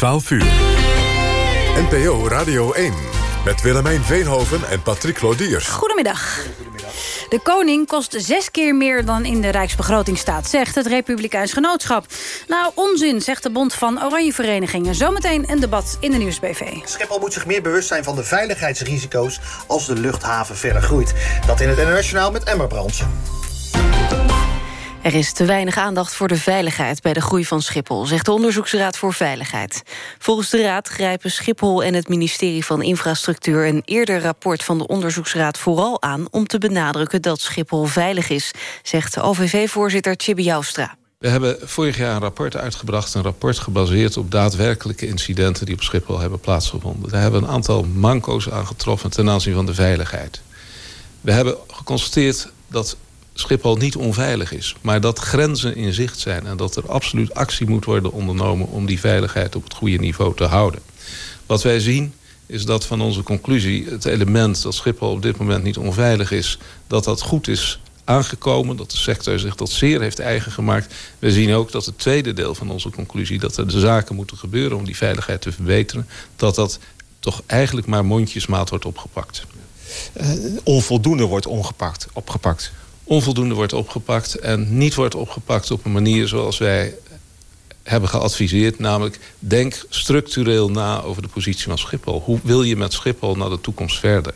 12 uur. NPO Radio 1 met Willemijn Veenhoven en Patrick Lodiers. Goedemiddag. De koning kost zes keer meer dan in de Rijksbegroting staat, zegt het Republikeins Genootschap. Nou, onzin, zegt de Bond van Oranje Verenigingen. Zometeen een debat in de Nieuwsbv. Schiphol moet zich meer bewust zijn van de veiligheidsrisico's als de luchthaven verder groeit. Dat in het internationaal met Emmer Brandsen. Er is te weinig aandacht voor de veiligheid bij de groei van Schiphol... zegt de Onderzoeksraad voor Veiligheid. Volgens de raad grijpen Schiphol en het ministerie van Infrastructuur... een eerder rapport van de Onderzoeksraad vooral aan... om te benadrukken dat Schiphol veilig is, zegt OVV-voorzitter Chibi Joustra. We hebben vorig jaar een rapport uitgebracht. Een rapport gebaseerd op daadwerkelijke incidenten... die op Schiphol hebben plaatsgevonden. Daar hebben we een aantal manco's aangetroffen ten aanzien van de veiligheid. We hebben geconstateerd dat Schiphol niet onveilig is. Maar dat grenzen in zicht zijn. En dat er absoluut actie moet worden ondernomen... om die veiligheid op het goede niveau te houden. Wat wij zien is dat van onze conclusie het element dat Schiphol op dit moment niet onveilig is... dat dat goed is aangekomen, dat de sector zich dat zeer heeft eigen gemaakt. We zien ook dat het tweede deel van onze conclusie... dat er de zaken moeten gebeuren om die veiligheid te verbeteren... dat dat toch eigenlijk maar mondjesmaat wordt opgepakt. Uh, onvoldoende wordt ongepakt, opgepakt onvoldoende wordt opgepakt... en niet wordt opgepakt op een manier zoals wij hebben geadviseerd. Namelijk, denk structureel na over de positie van Schiphol. Hoe wil je met Schiphol naar de toekomst verder?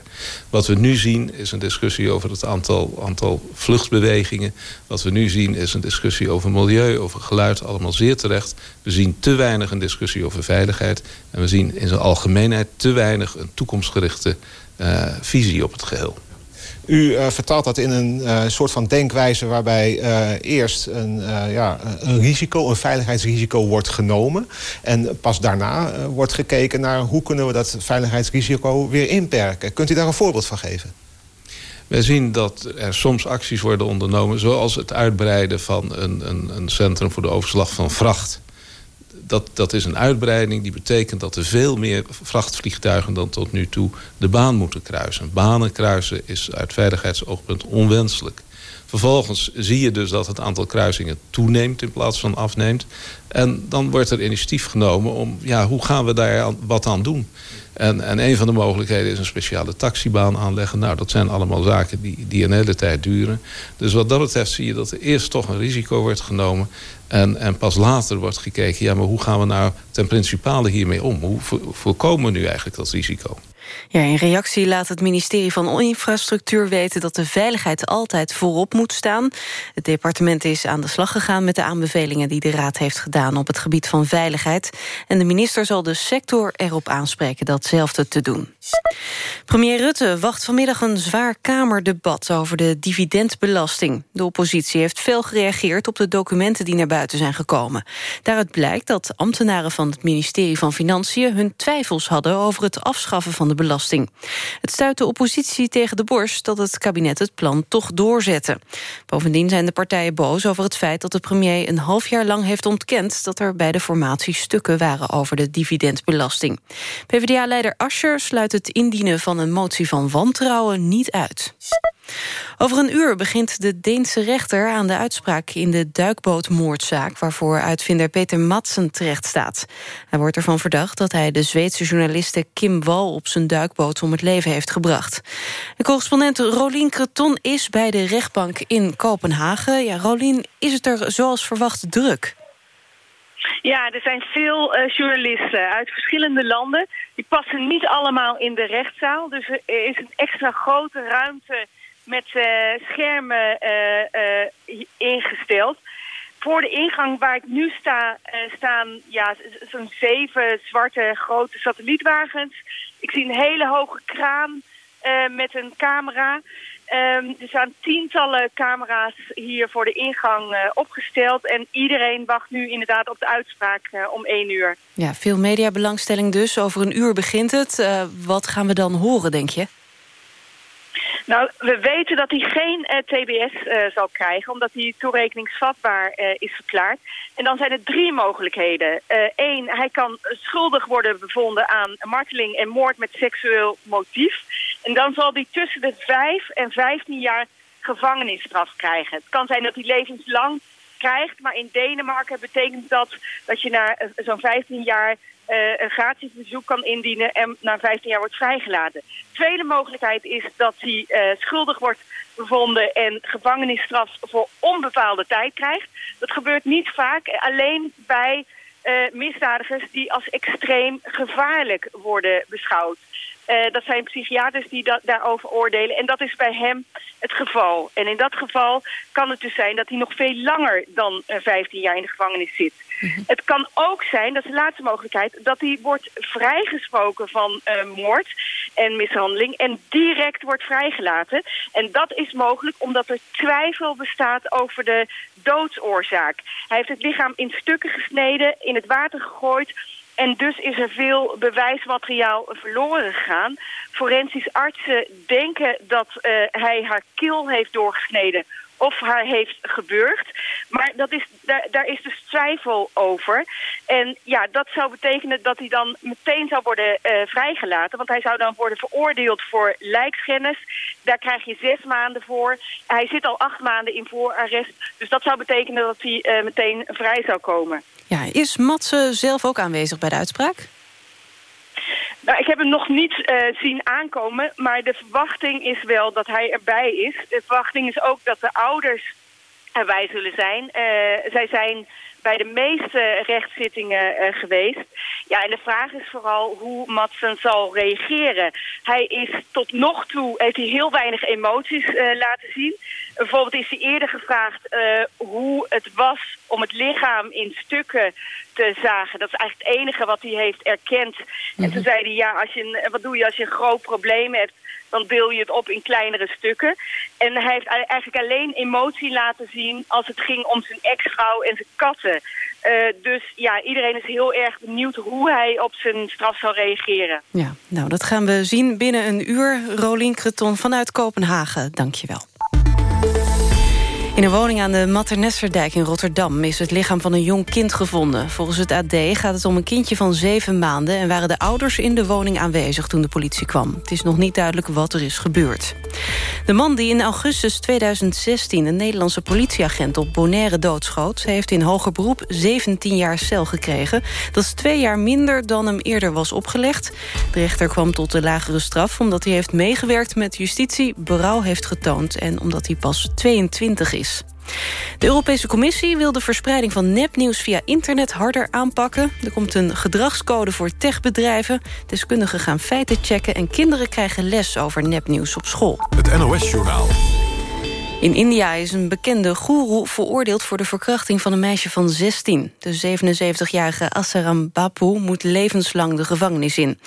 Wat we nu zien is een discussie over het aantal, aantal vluchtbewegingen. Wat we nu zien is een discussie over milieu, over geluid. Allemaal zeer terecht. We zien te weinig een discussie over veiligheid. En we zien in zijn algemeenheid te weinig een toekomstgerichte uh, visie op het geheel. U uh, vertaalt dat in een uh, soort van denkwijze waarbij uh, eerst een, ja, een risico, een veiligheidsrisico wordt genomen. En pas daarna wordt gekeken naar hoe kunnen we dat veiligheidsrisico weer inperken. Kunt u daar een voorbeeld van geven? Wij zien dat er soms acties worden ondernomen... zoals het uitbreiden van een, een, een centrum voor de overslag van vracht dat, dat is een uitbreiding die betekent dat er veel meer vrachtvliegtuigen dan tot nu toe de baan moeten kruisen. Banen kruisen is uit veiligheidsoogpunt onwenselijk. Vervolgens zie je dus dat het aantal kruisingen toeneemt in plaats van afneemt. En dan wordt er initiatief genomen om, ja, hoe gaan we daar wat aan doen? En, en een van de mogelijkheden is een speciale taxibaan aanleggen. Nou, dat zijn allemaal zaken die, die een hele tijd duren. Dus wat dat betreft zie je dat er eerst toch een risico wordt genomen. En, en pas later wordt gekeken, ja, maar hoe gaan we nou ten principale hiermee om? Hoe voorkomen we nu eigenlijk dat risico? Ja, in reactie laat het ministerie van Infrastructuur weten... dat de veiligheid altijd voorop moet staan. Het departement is aan de slag gegaan met de aanbevelingen... die de Raad heeft gedaan op het gebied van veiligheid. En de minister zal de sector erop aanspreken datzelfde te doen. Premier Rutte wacht vanmiddag een zwaar Kamerdebat... over de dividendbelasting. De oppositie heeft veel gereageerd op de documenten die naar buiten zijn gekomen. Daaruit blijkt dat ambtenaren van het ministerie van Financiën... hun twijfels hadden over het afschaffen van de belasting. Het stuit de oppositie tegen de borst dat het kabinet het plan toch doorzette. Bovendien zijn de partijen boos over het feit dat de premier een half jaar lang heeft ontkend dat er bij de formatie stukken waren over de dividendbelasting. PvdA-leider Ascher sluit het indienen van een motie van wantrouwen niet uit. Over een uur begint de Deense rechter aan de uitspraak in de duikbootmoordzaak... waarvoor uitvinder Peter Madsen terecht staat. Hij wordt ervan verdacht dat hij de Zweedse journaliste Kim Wall... op zijn duikboot om het leven heeft gebracht. De correspondent Rolien Creton is bij de rechtbank in Kopenhagen. Ja, Rolien, is het er zoals verwacht druk? Ja, er zijn veel uh, journalisten uit verschillende landen. Die passen niet allemaal in de rechtszaal. Dus er is een extra grote ruimte met uh, schermen uh, ingesteld. Voor de ingang waar ik nu sta, staan ja, zo'n zeven zwarte grote satellietwagens. Ik zie een hele hoge kraan met een camera. Um, er staan tientallen camera's hier voor de ingang uh, opgesteld. En iedereen wacht nu inderdaad op de uitspraak uh, om één uur. Ja, veel mediabelangstelling dus. Over een uur begint het. Uh, wat gaan we dan horen, denk je? Nou, we weten dat hij geen uh, TBS uh, zal krijgen... omdat hij toerekeningsvatbaar uh, is verklaard. En dan zijn er drie mogelijkheden. Eén, hij kan schuldig worden bevonden aan marteling en moord met seksueel motief. En dan zal hij tussen de vijf en vijftien jaar gevangenisstraf krijgen. Het kan zijn dat hij levenslang krijgt. Maar in Denemarken betekent dat dat je na zo'n 15 jaar een gratis bezoek kan indienen en na 15 jaar wordt vrijgelaten. Tweede mogelijkheid is dat hij schuldig wordt bevonden en gevangenisstraf voor onbepaalde tijd krijgt. Dat gebeurt niet vaak, alleen bij misdadigers die als extreem gevaarlijk worden beschouwd. Uh, dat zijn psychiaters die dat, daarover oordelen. En dat is bij hem het geval. En in dat geval kan het dus zijn dat hij nog veel langer dan uh, 15 jaar in de gevangenis zit. Mhm. Het kan ook zijn, dat is de laatste mogelijkheid... dat hij wordt vrijgesproken van uh, moord en mishandeling... en direct wordt vrijgelaten. En dat is mogelijk omdat er twijfel bestaat over de doodsoorzaak. Hij heeft het lichaam in stukken gesneden, in het water gegooid en dus is er veel bewijsmateriaal verloren gegaan. Forensisch artsen denken dat uh, hij haar keel heeft doorgesneden of haar heeft gebeurd. Maar dat is, daar, daar is dus twijfel over. En ja, dat zou betekenen dat hij dan meteen zou worden uh, vrijgelaten. Want hij zou dan worden veroordeeld voor lijkschennis. Daar krijg je zes maanden voor. Hij zit al acht maanden in voorarrest. Dus dat zou betekenen dat hij uh, meteen vrij zou komen. Ja, is Matze zelf ook aanwezig bij de uitspraak? Nou, ik heb hem nog niet uh, zien aankomen, maar de verwachting is wel dat hij erbij is. De verwachting is ook dat de ouders erbij zullen zijn. Uh, zij zijn bij de meeste rechtszittingen uh, geweest. Ja, en de vraag is vooral hoe Madsen zal reageren. Hij is tot nog toe, heeft hij heel weinig emoties uh, laten zien. Bijvoorbeeld is hij eerder gevraagd uh, hoe het was om het lichaam in stukken te zagen. Dat is eigenlijk het enige wat hij heeft erkend. Mm -hmm. En toen mhm. zei hij, ja, als je een, wat doe je als je een groot probleem hebt? dan deel je het op in kleinere stukken. En hij heeft eigenlijk alleen emotie laten zien als het ging om zijn ex-vrouw en zijn katten. Uh, dus ja, iedereen is heel erg benieuwd hoe hij op zijn straf zal reageren. Ja, nou dat gaan we zien binnen een uur. Rolien Creton vanuit Kopenhagen, dank je wel. In een woning aan de Maternesserdijk in Rotterdam... is het lichaam van een jong kind gevonden. Volgens het AD gaat het om een kindje van zeven maanden... en waren de ouders in de woning aanwezig toen de politie kwam. Het is nog niet duidelijk wat er is gebeurd. De man die in augustus 2016 een Nederlandse politieagent... op Bonaire doodschoot, heeft in hoger beroep 17 jaar cel gekregen. Dat is twee jaar minder dan hem eerder was opgelegd. De rechter kwam tot de lagere straf omdat hij heeft meegewerkt met justitie... berouw heeft getoond en omdat hij pas 22 is. De Europese Commissie wil de verspreiding van nepnieuws via internet harder aanpakken. Er komt een gedragscode voor techbedrijven. Deskundigen gaan feiten checken en kinderen krijgen les over nepnieuws op school. Het NOS-journaal. In India is een bekende goeroe veroordeeld voor de verkrachting van een meisje van 16. De 77-jarige Asaram Bapu moet levenslang de gevangenis in.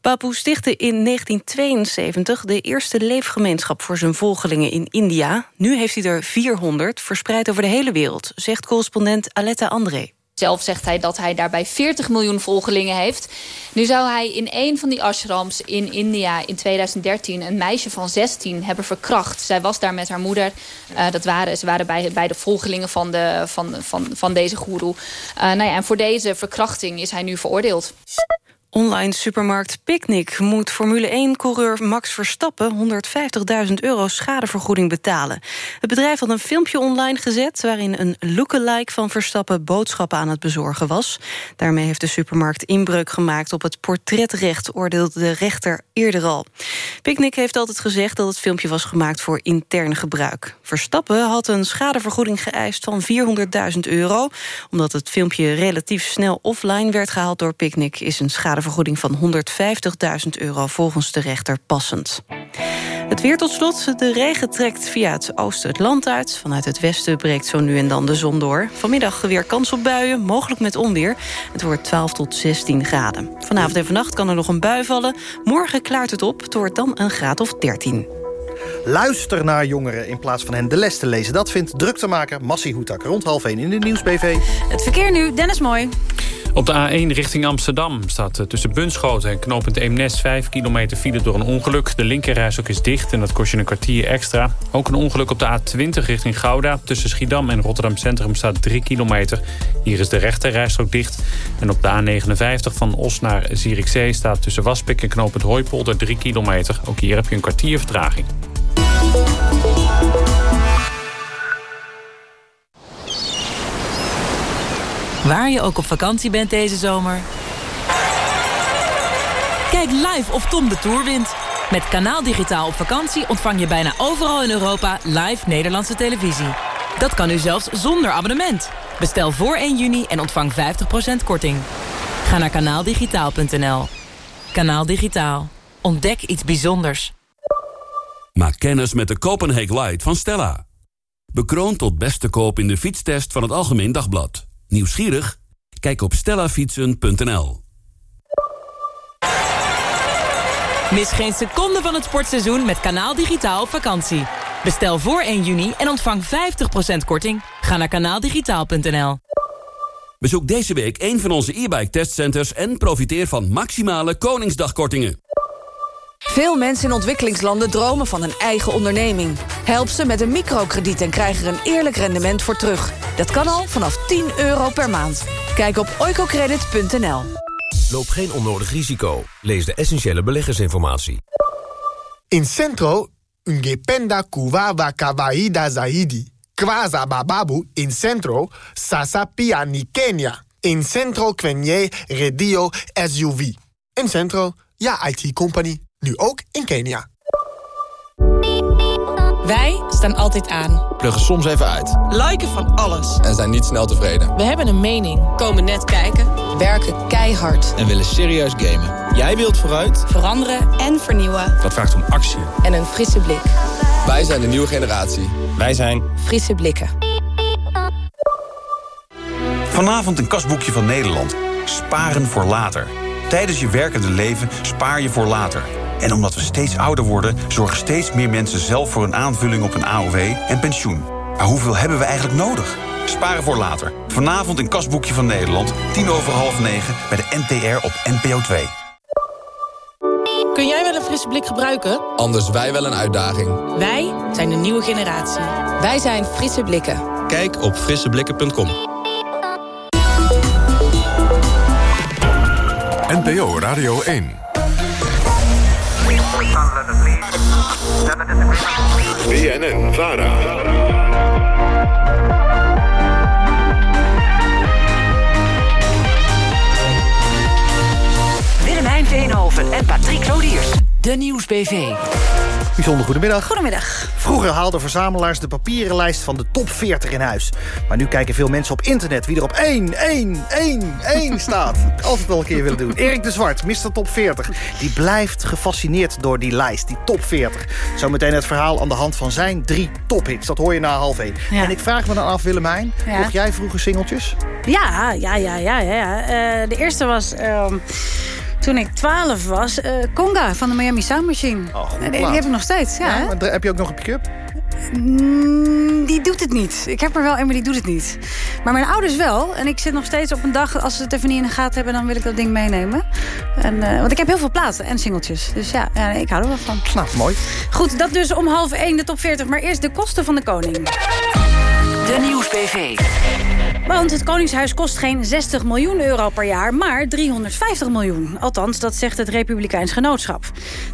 Bapu stichtte in 1972 de eerste leefgemeenschap voor zijn volgelingen in India. Nu heeft hij er 400, verspreid over de hele wereld, zegt correspondent Aletta André. Zelf zegt hij dat hij daarbij 40 miljoen volgelingen heeft. Nu zou hij in een van die ashrams in India in 2013... een meisje van 16 hebben verkracht. Zij was daar met haar moeder. Uh, dat waren, ze waren bij, bij de volgelingen van, de, van, van, van deze goeroe. Uh, nou ja, en voor deze verkrachting is hij nu veroordeeld. Online supermarkt Picnic moet Formule 1-coureur Max Verstappen 150.000 euro schadevergoeding betalen. Het bedrijf had een filmpje online gezet waarin een lookalike van Verstappen boodschappen aan het bezorgen was. Daarmee heeft de supermarkt inbreuk gemaakt op het portretrecht, oordeelde de rechter eerder al. Picnic heeft altijd gezegd dat het filmpje was gemaakt voor intern gebruik. Verstappen had een schadevergoeding geëist van 400.000 euro. Omdat het filmpje relatief snel offline werd gehaald door Picnic is een schade vergoeding van 150.000 euro volgens de rechter passend. Het weer tot slot. De regen trekt via het oosten het land uit. Vanuit het westen breekt zo nu en dan de zon door. Vanmiddag weer kans op buien, mogelijk met onweer. Het wordt 12 tot 16 graden. Vanavond en vannacht kan er nog een bui vallen. Morgen klaart het op. Het wordt dan een graad of 13. Luister naar jongeren in plaats van hen de les te lezen. Dat vindt druktemaker Massi Hoetak rond half 1 in de Nieuwsbv. Het verkeer nu, Dennis Mooi. Op de A1 richting Amsterdam staat eh, tussen Bunschoten en knooppunt Eemnes 5 kilometer file door een ongeluk. De linkerrijstok is dicht en dat kost je een kwartier extra. Ook een ongeluk op de A20 richting Gouda. Tussen Schiedam en Rotterdam Centrum staat 3 kilometer. Hier is de rechterrijstok dicht. En op de A59 van Os naar Zierikzee staat tussen Waspik en knooppunt Hooipolder 3 kilometer. Ook hier heb je een kwartier vertraging. Waar je ook op vakantie bent deze zomer. Kijk live of Tom de Tour wint. Met Kanaal Digitaal op vakantie ontvang je bijna overal in Europa live Nederlandse televisie. Dat kan nu zelfs zonder abonnement. Bestel voor 1 juni en ontvang 50% korting. Ga naar kanaaldigitaal.nl. Kanaal Digitaal. Ontdek iets bijzonders. Maak kennis met de Copenhagen Light van Stella. Bekroond tot beste koop in de fietstest van het Algemeen Dagblad. Nieuwsgierig? Kijk op stellafietsen.nl. Mis geen seconde van het sportseizoen met Kanaal Digitaal op vakantie. Bestel voor 1 juni en ontvang 50% korting. Ga naar kanaaldigitaal.nl. Bezoek deze week een van onze e-bike testcenters... en profiteer van maximale Koningsdagkortingen. Veel mensen in ontwikkelingslanden dromen van een eigen onderneming. Help ze met een microkrediet en krijg er een eerlijk rendement voor terug. Dat kan al vanaf 10 euro per maand. Kijk op oicocredit.nl. Loop geen onnodig risico. Lees de essentiële beleggersinformatie. In Centro, ungependa kuwawa kawaida zaidi. Kwaza bababu in Centro, sasa pia ni Kenya. In Centro kwenye redio SUV. In Centro, ja IT-company. Nu ook in Kenia. Wij staan altijd aan. Pluggen soms even uit. Liken van alles. En zijn niet snel tevreden. We hebben een mening. Komen net kijken. Werken keihard. En willen serieus gamen. Jij wilt vooruit. Veranderen en vernieuwen. Dat vraagt om actie. En een frisse blik. Wij zijn de nieuwe generatie. Wij zijn... Frisse blikken. Vanavond een kasboekje van Nederland. Sparen voor later. Tijdens je werkende leven spaar je voor later. En omdat we steeds ouder worden... zorgen steeds meer mensen zelf voor een aanvulling op een AOW en pensioen. Maar hoeveel hebben we eigenlijk nodig? Sparen voor later. Vanavond een kasboekje van Nederland. tien over half negen bij de NTR op NPO 2. Kun jij wel een frisse blik gebruiken? Anders wij wel een uitdaging. Wij zijn de nieuwe generatie. Wij zijn Frisse Blikken. Kijk op frisseblikken.com. NPO Radio 1. BNN Vara. Willemijn Veenhoven en Patrick Lodiers. De Nieuwsbv. Bijzonder goedemiddag. Goedemiddag. Vroeger haalden verzamelaars de papieren lijst van de top 40 in huis. Maar nu kijken veel mensen op internet wie er op 1, 1, 1, 1 staat. Altijd wel een keer willen doen. Erik de Zwart, Mr. Top 40. Die blijft gefascineerd door die lijst, die top 40. Zometeen het verhaal aan de hand van zijn drie tophits. Dat hoor je na half 1. Ja. En ik vraag me dan af, Willemijn. Ja. Mocht jij vroeger singeltjes? Ja, ja, ja, ja. ja. Eh, de eerste was... ehm, toen ik 12 was, eh, Conga van de Miami Sound Machine. Oh, goed Eh, die heb ik nog steeds, ja. hè? maar heb je ook nog een pick-up? Mm, die doet het niet. Ik heb er wel een, maar die doet het niet. Maar mijn ouders wel. En ik zit nog steeds op een dag, als ze het even niet in de gaten hebben... dan wil ik dat ding meenemen. En, eh, want ik heb heel veel platen en singeltjes. Dus ja, ja, ik hou er wel van. Nou, mooi. Goed, dat dus om half 1 de top 40. Maar eerst de kosten van de koning. De Nieuwsbv. Want het Koningshuis kost geen 60 miljoen euro per jaar, maar 350 miljoen. Althans, dat zegt het Republikeins Genootschap.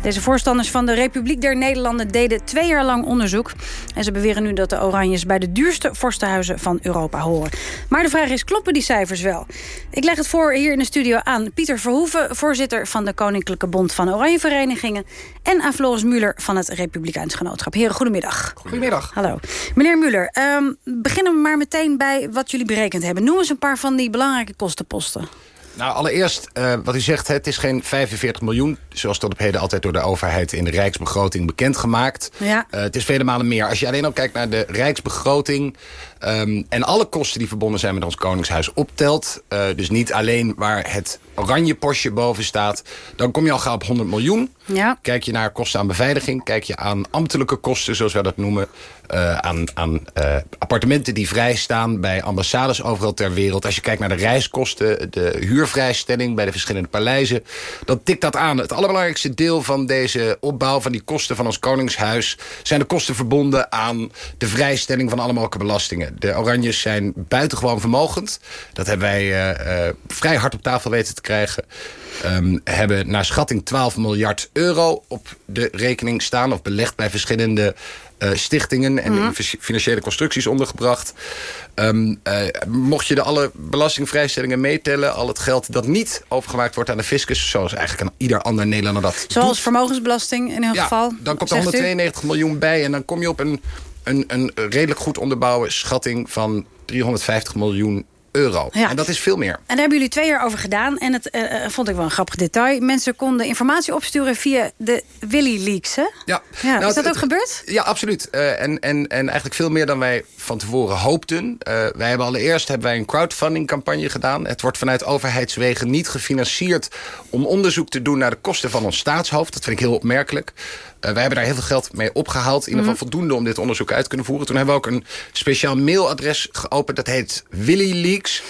Deze voorstanders van de Republiek der Nederlanden deden twee jaar lang onderzoek. En ze beweren nu dat de Oranjes bij de duurste vorstenhuizen van Europa horen. Maar de vraag is, kloppen die cijfers wel? Ik leg het voor hier in de studio aan Pieter Verhoeven... voorzitter van de Koninklijke Bond van Oranjeverenigingen... en aan Floris Muller van het Republikeins Genootschap. Heren, goedemiddag. Goedemiddag. Hallo. Meneer Muller, ehm, beginnen we maar meteen bij wat jullie berekend hebben. Noem eens een paar van die belangrijke kostenposten. Nou, allereerst, eh, wat u zegt, het is geen 45 miljoen... zoals tot op heden altijd door de overheid in de Rijksbegroting bekendgemaakt. Ja. Eh, het is vele malen meer. Als je alleen al kijkt naar de Rijksbegroting... ehm, en alle kosten die verbonden zijn met ons Koningshuis optelt... eh, dus niet alleen waar het oranje postje boven staat... dan kom je al gauw op 100 miljoen. Ja. Kijk je naar kosten aan beveiliging, kijk je aan ambtelijke kosten, zoals wij dat noemen. eh, aan aan eh, appartementen die vrijstaan bij ambassades overal ter wereld. Als je kijkt naar de reiskosten, de huurvrijstelling bij de verschillende paleizen. Dan tikt dat aan. Het allerbelangrijkste deel van deze opbouw, van die kosten van ons Koningshuis... zijn de kosten verbonden aan de vrijstelling van alle mogelijke belastingen. De Oranjes zijn buitengewoon vermogend. Dat hebben wij eh, eh, vrij hard op tafel weten te krijgen. ehm, hebben naar schatting 12 miljard euro op de rekening staan... of belegd bij verschillende uh, stichtingen en Mhm. in financiële constructies ondergebracht. Ehm, eh, mocht je de alle belastingvrijstellingen meetellen... al het geld dat niet overgemaakt wordt aan de fiscus... zoals eigenlijk aan ieder ander Nederlander dat Zoals vermogensbelasting in ieder ja, geval. dan komt er zegt u? 192 miljoen bij... en dan kom je op een, een, een redelijk goed onderbouwen schatting van 350 miljoen euro. Ja. En dat is veel meer. En daar hebben jullie twee jaar over gedaan. En dat eh, eh, vond ik wel een grappig detail. Mensen konden informatie opsturen via de Willy Leaks, hè? Ja, Ja, Nou, is dat het- ook gebeurd? Ja, absoluut. Eh, en, en, en eigenlijk veel meer dan wij van tevoren hoopten. Wij hebben allereerst hebben wij een crowdfunding campagne gedaan. Het wordt vanuit overheidswegen niet gefinancierd... om onderzoek te doen naar de kosten van ons staatshoofd. Dat vind ik heel opmerkelijk. Eh, wij hebben daar heel veel geld mee opgehaald. In ieder Mhm. geval voldoende om dit onderzoek uit te kunnen voeren. Toen hebben we ook een speciaal mailadres geopend. Dat heet WillyLeaks.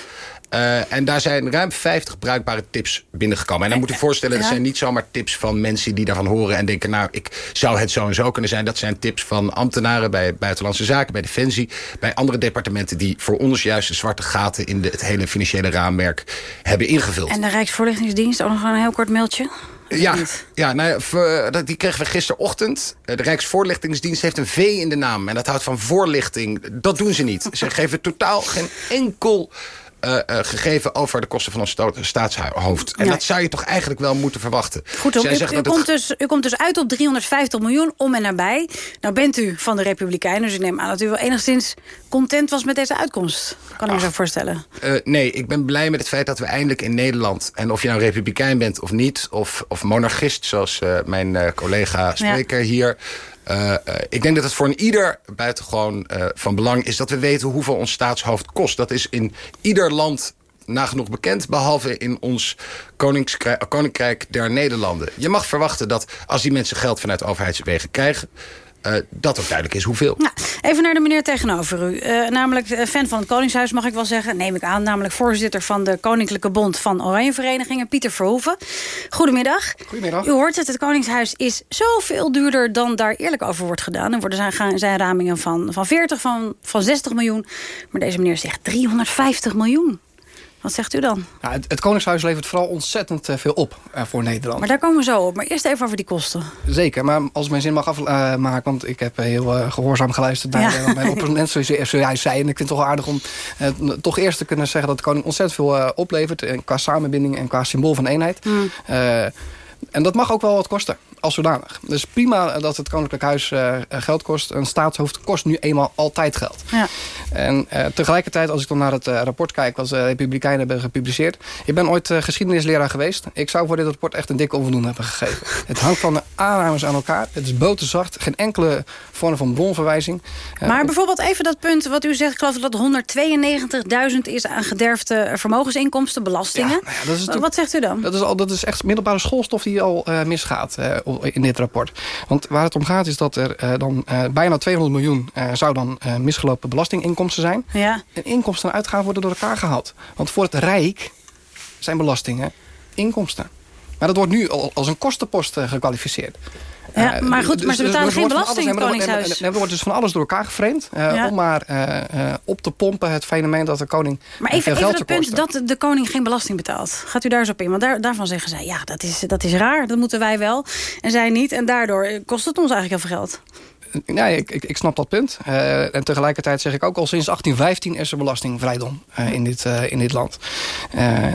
Eh, en daar zijn ruim 50 bruikbare tips binnengekomen. En dan moet je voorstellen, dat zijn niet zomaar tips van mensen die daarvan horen en denken, nou, ik zou het zo en zo kunnen zijn. Dat zijn tips van ambtenaren bij Buitenlandse Zaken, bij Defensie, bij andere departementen die voor ons juist de zwarte gaten in de, het hele financiële raamwerk hebben ingevuld. En de Rijksvoorlichtingsdienst, ook nog een heel kort mailtje. Ja, ja nou, ja, dat- die kregen we gisterochtend. Eh, De Rijksvoorlichtingsdienst heeft een V in de naam. En dat houdt van voorlichting. Dat doen ze niet. Ze geven totaal geen enkel eh, eh, gegeven over de kosten van ons staatshoofd. En Ja. dat zou je toch eigenlijk wel moeten verwachten. Goed, u, u, komt dus, u komt dus uit op 350 miljoen om en nabij. Nou bent u van de Republikeinen, dus ik neem aan dat u wel enigszins content was met deze uitkomst. Kan ik me zo voorstellen. Eh, nee, ik ben blij met het feit dat we eindelijk in Nederland... en of je nou republikein bent of niet, of, of monarchist... zoals mijn eh, collega spreker hier... eh, eh, ik denk dat het voor een ieder buitengewoon eh, van belang is... dat we weten hoeveel ons staatshoofd kost. Dat is in ieder land nagenoeg bekend... behalve in ons koninkrijk, koninkrijk der Nederlanden. Je mag verwachten dat als die mensen geld vanuit overheidswegen krijgen... eh, dat ook duidelijk is hoeveel. Nou, even naar de meneer tegenover u. Eh, namelijk eh, fan van het Koningshuis, mag ik wel zeggen. Neem ik aan, namelijk voorzitter van de Koninklijke Bond van Oranjeverenigingen, Pieter Verhoeven. Goedemiddag. Goedemiddag. U hoort het, het Koningshuis is zoveel duurder dan daar eerlijk over wordt gedaan. Er worden zijn, gaan- zijn ramingen van, van 40, van, van 60 miljoen. Maar deze meneer zegt 350 miljoen. Wat zegt u dan? Nou, het, het Koningshuis levert vooral ontzettend eh, veel op eh, voor Nederland. Maar daar komen we zo op. Maar eerst even over die kosten. Zeker, maar als mijn zin mag afmaken... want ik heb eh, heel eh, gehoorzaam geluisterd naar Ja. eh, mijn opponent zoals zojuist zei. En ik vind het toch aardig om eh, toch eerst te kunnen zeggen... dat de koning ontzettend veel eh, oplevert... eh, qua samenbinding en qua symbool van eenheid. Eh, en dat mag ook wel wat kosten, als zodanig. Dus prima dat het Koninklijk Huis eh, geld kost. Een staatshoofd kost nu eenmaal altijd geld. Ja. En eh, tegelijkertijd, als ik dan naar het eh, rapport kijk... wat de Republikeinen hebben gepubliceerd... ik ben ooit geschiedenisleraar geweest. Ik zou voor dit rapport echt een dikke onvoldoende hebben gegeven. het hangt van de aannames aan elkaar. Het is boterzacht. Geen enkele vorm van bronverwijzing. Maar bijvoorbeeld even dat punt wat u zegt... ik geloof dat 192.000 is aan gederfde vermogensinkomsten, belastingen. Ja, dat is Wat zegt u dan? Dat is, al, dat is echt middelbare schoolstof die al eh, misgaat eh, in dit rapport. Want waar het om gaat is dat er eh, dan bijna 200 miljoen... zou dan misgelopen belastinginkomsten zijn. Ja. En inkomsten en uitgaven worden door elkaar gehaald. Want voor het Rijk zijn belastingen inkomsten. Maar dat wordt nu al als een kostenpost gekwalificeerd. Ja, Eh, maar goed, dus- maar ze dus betalen geen belasting in het Koningshuis. Er wordt dus van alles door elkaar geframed. eh. Om maar eh, op te pompen het fenomeen dat de koning Maar even, het punt dat de koning geen belasting betaalt. Gaat u daar eens op in? Want daar, daarvan zeggen zij, ja, dat is, dat is raar. Dat moeten wij wel. En zij niet. En daardoor kost het ons eigenlijk heel veel geld. Nee, ik, ik, ik snap dat punt. Eh, en tegelijkertijd zeg ik ook al sinds 1815 is er belastingvrijdom eh, in, dit, eh, in dit land.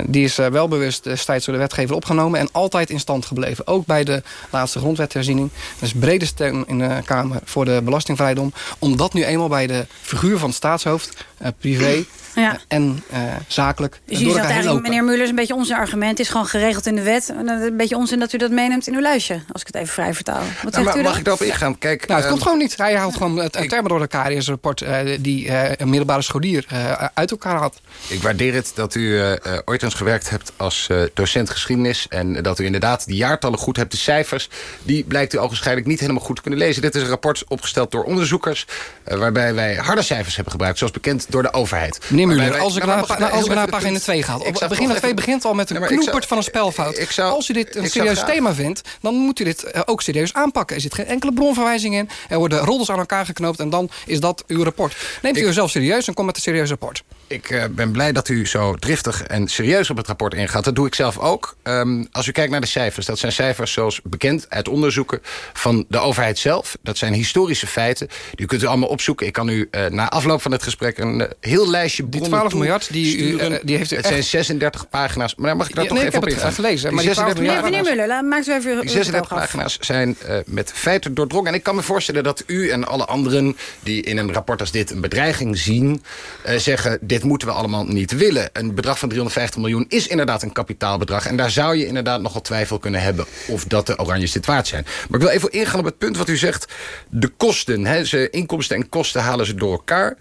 Die is wel bewust destijds door de wetgever opgenomen en altijd in stand gebleven. Ook bij de laatste grondwetherziening. Er is brede steun in de Kamer voor de belastingvrijdom. Omdat nu eenmaal bij de figuur van het staatshoofd, privé Ja. en eh, zakelijk, Dus je zegt eigenlijk, lopen. meneer Muller, is een beetje onze argument. Het is gewoon geregeld in de wet. Een beetje onzin dat u dat meeneemt in uw lijstje. Als ik het even vrij vertaal. Wat Nou, zegt maar u dan? mag ik daarop ingaan? Kijk, Nou, het ehm, komt gewoon niet. Hij haalt gewoon het termen door elkaar in zijn rapport... eh, die eh, een middelbare scholier eh, uit elkaar had. Ik waardeer het dat u eh, eh, ooit eens gewerkt hebt als eh, docent geschiedenis... en dat u inderdaad die jaartallen goed hebt, de cijfers... die blijkt u al waarschijnlijk niet helemaal goed te kunnen lezen. Dit is een rapport opgesteld door onderzoekers... eh, waarbij wij harde cijfers hebben gebruikt, zoals bekend door de overheid. Meneer Muller, als ik Nou, naar, als ik naar pagina punt- 2 ga... Op, begin nog 2 even- begint al met een knoepert van een spelfout. als u dit een serieus thema vindt... dan moet u dit eh, ook serieus aanpakken. Er zit geen enkele bronverwijzing in. Er worden roddels aan elkaar geknoopt... en dan is dat uw rapport. Neemt u uzelf serieus en kom met een serieus rapport. Ik uh, ben blij dat u zo driftig en serieus op het rapport ingaat. Dat doe ik zelf ook. Um, als u kijkt naar de cijfers, dat zijn cijfers zoals bekend uit onderzoeken van de overheid zelf. Dat zijn historische feiten. Die kunt u allemaal opzoeken. Ik kan u uh, na afloop van het gesprek een uh, heel lijstje Die 12 miljard, die, u, die heeft u Het echt... zijn 36 pagina's. Maar mag ik dat Ja, toch nee, even ik heb op het ingaan? gelezen, maar Die die 12 36 Meneer, meneer Muller, laat- maakt u even uw die 36 uw af. pagina's zijn uh, met feiten doordrongen. En ik kan me voorstellen dat u en alle anderen... die in een rapport als dit een bedreiging zien... Uh, zeggen, dit moeten we allemaal niet willen. Een bedrag van 350 miljoen is inderdaad een kapitaalbedrag. En daar zou je inderdaad nogal twijfel kunnen hebben... of dat de Oranjes dit waard zijn. Maar ik wil even ingaan op het punt wat u zegt. De kosten, hè, ze, inkomsten en kosten halen ze door elkaar.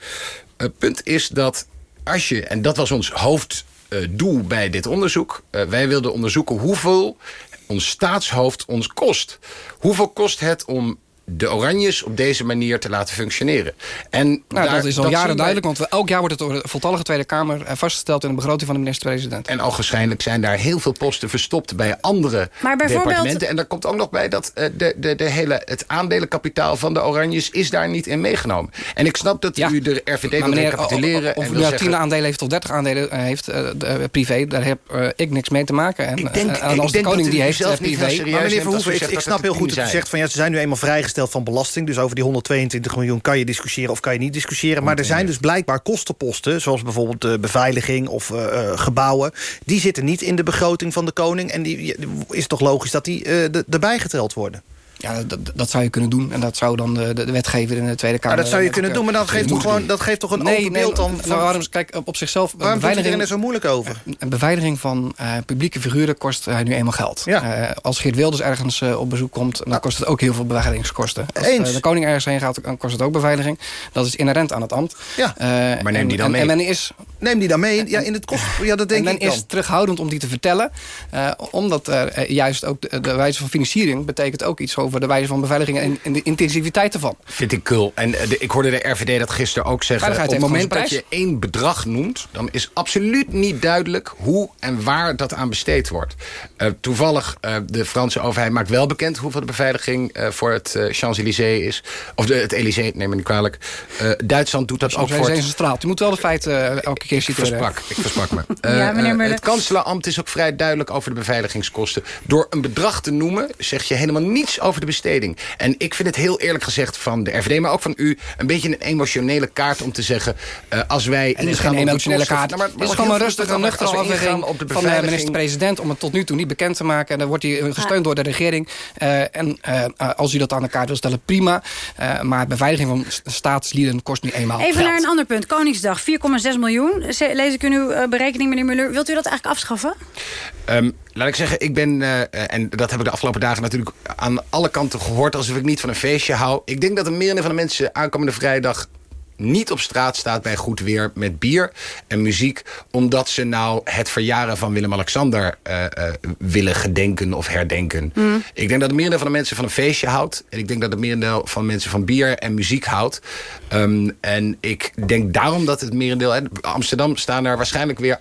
Het punt is dat als je, en dat was ons hoofddoel bij dit onderzoek... Uh, wij wilden onderzoeken hoeveel ons staatshoofd ons kost. Hoeveel kost het om de Oranjes op deze manier te laten functioneren. En Nou, daar- dat is al jaren wij- duidelijk, want elk jaar wordt het door de voltallige Tweede Kamer eh, vastgesteld in de begroting van de minister-president. En ogenschijnlijk zijn daar heel veel posten verstopt bij andere Maar bijvoorbeeld- departementen. En daar komt ook nog bij dat eh, de, de, de hele, het aandelenkapitaal van de Oranjes is daar niet in meegenomen. En ik snap dat u de RVD wil recapituleren. of en u wil nou zeggen, 10 aandelen heeft of 30 aandelen eh, heeft de, privé, daar heb ik niks mee te maken. En, Ik denk- en ik als de denk koning die heeft privé. Maar meneer Verhoeven, ik, ik snap heel goed dat u zegt van ja, ze zijn nu eenmaal vrijgesteld van belasting. Dus over die 122 miljoen kan je discussiëren of kan je niet discussiëren. Maar er zijn dus blijkbaar kostenposten, zoals bijvoorbeeld de beveiliging of eh, eh, gebouwen. Die zitten niet in de begroting van de koning. En die is toch logisch dat die eh, erbij geteld worden. Ja, dat, dat zou je kunnen doen. En dat zou dan de, de, de wetgever in de Tweede Kamer... Ja, dat zou je kunnen doen, maar dan geeft, toch gewoon, dat geeft toch een Nee, open beeld dan nou, van... waarom, kijk, op, zichzelf... Waarom beveiliging- er zo moeilijk over? Een beveiliging van eh, publieke figuren kost eh, nu eenmaal geld. Eh, als Geert Wilders ergens op bezoek komt... dan kost het ook heel veel beveiligingskosten. Als Eens. de koning ergens heen gaat, dan kost het ook beveiliging. Dat is inherent aan het ambt. Ja. maar neem die dan mee. En men is, Neem die dan mee? Ja, in het kost... Ja, dat denk en men ik dan. is terughoudend om die te vertellen. eh, omdat er eh, juist ook de, de wijze van financiering... betekent ook iets over de wijze van beveiliging... en, en de intensiviteit ervan. Vind ik cool. En eh, de- ik hoorde de RVD dat gisteren ook zeggen. Op het moment dat je één bedrag noemt... dan is absoluut niet duidelijk hoe en waar dat aan besteed wordt. Eh, toevallig, eh, de Franse overheid maakt wel bekend... hoeveel de beveiliging eh, voor het Champs-Élysées is. Of de, het Élysée, neem me niet kwalijk. Eh, Duitsland doet dat ook voor het... straat. Je moet wel de feiten eh, elke keer Ik citeren. versprak, ik versprak me. Ja, Eh, meneer eh, het kanselarambt is ook vrij duidelijk over de beveiligingskosten. Door een bedrag te noemen zeg je helemaal niets over de besteding. En ik vind het heel eerlijk gezegd van de RVD, maar ook van u... een beetje een emotionele kaart om te zeggen... eh, als wij Het is ingaan geen emotionele kaart. Nou, maar- is gewoon een rustige, rustig nuchtere afweging op de van de minister-president... om het tot nu toe niet bekend te maken. En dan wordt hij gesteund door de regering. Eh, en als u dat aan de kaart wil stellen, prima. Eh, maar beveiliging van st- staatslieden kost nu eenmaal Even geld. naar een ander punt. Koningsdag, 4,6 miljoen. Lees ik in uw eh, berekening, meneer Muller. Wilt u dat eigenlijk afschaffen? Ehm, laat ik zeggen, ik ben, eh, en dat heb ik de afgelopen dagen natuurlijk aan alle kanten gehoord, alsof ik niet van een feestje hou. Ik denk dat een merendeel van de mensen aankomende vrijdag niet op straat staat bij goed weer met bier en muziek... omdat ze nou het verjaren van Willem-Alexander eh, eh, willen gedenken of herdenken. Mm. Ik denk dat de merendeel van de mensen van een feestje houdt. En ik denk dat de merendeel van mensen van bier en muziek houdt. Ehm, en ik denk daarom dat het merendeel... In Amsterdam staan er waarschijnlijk weer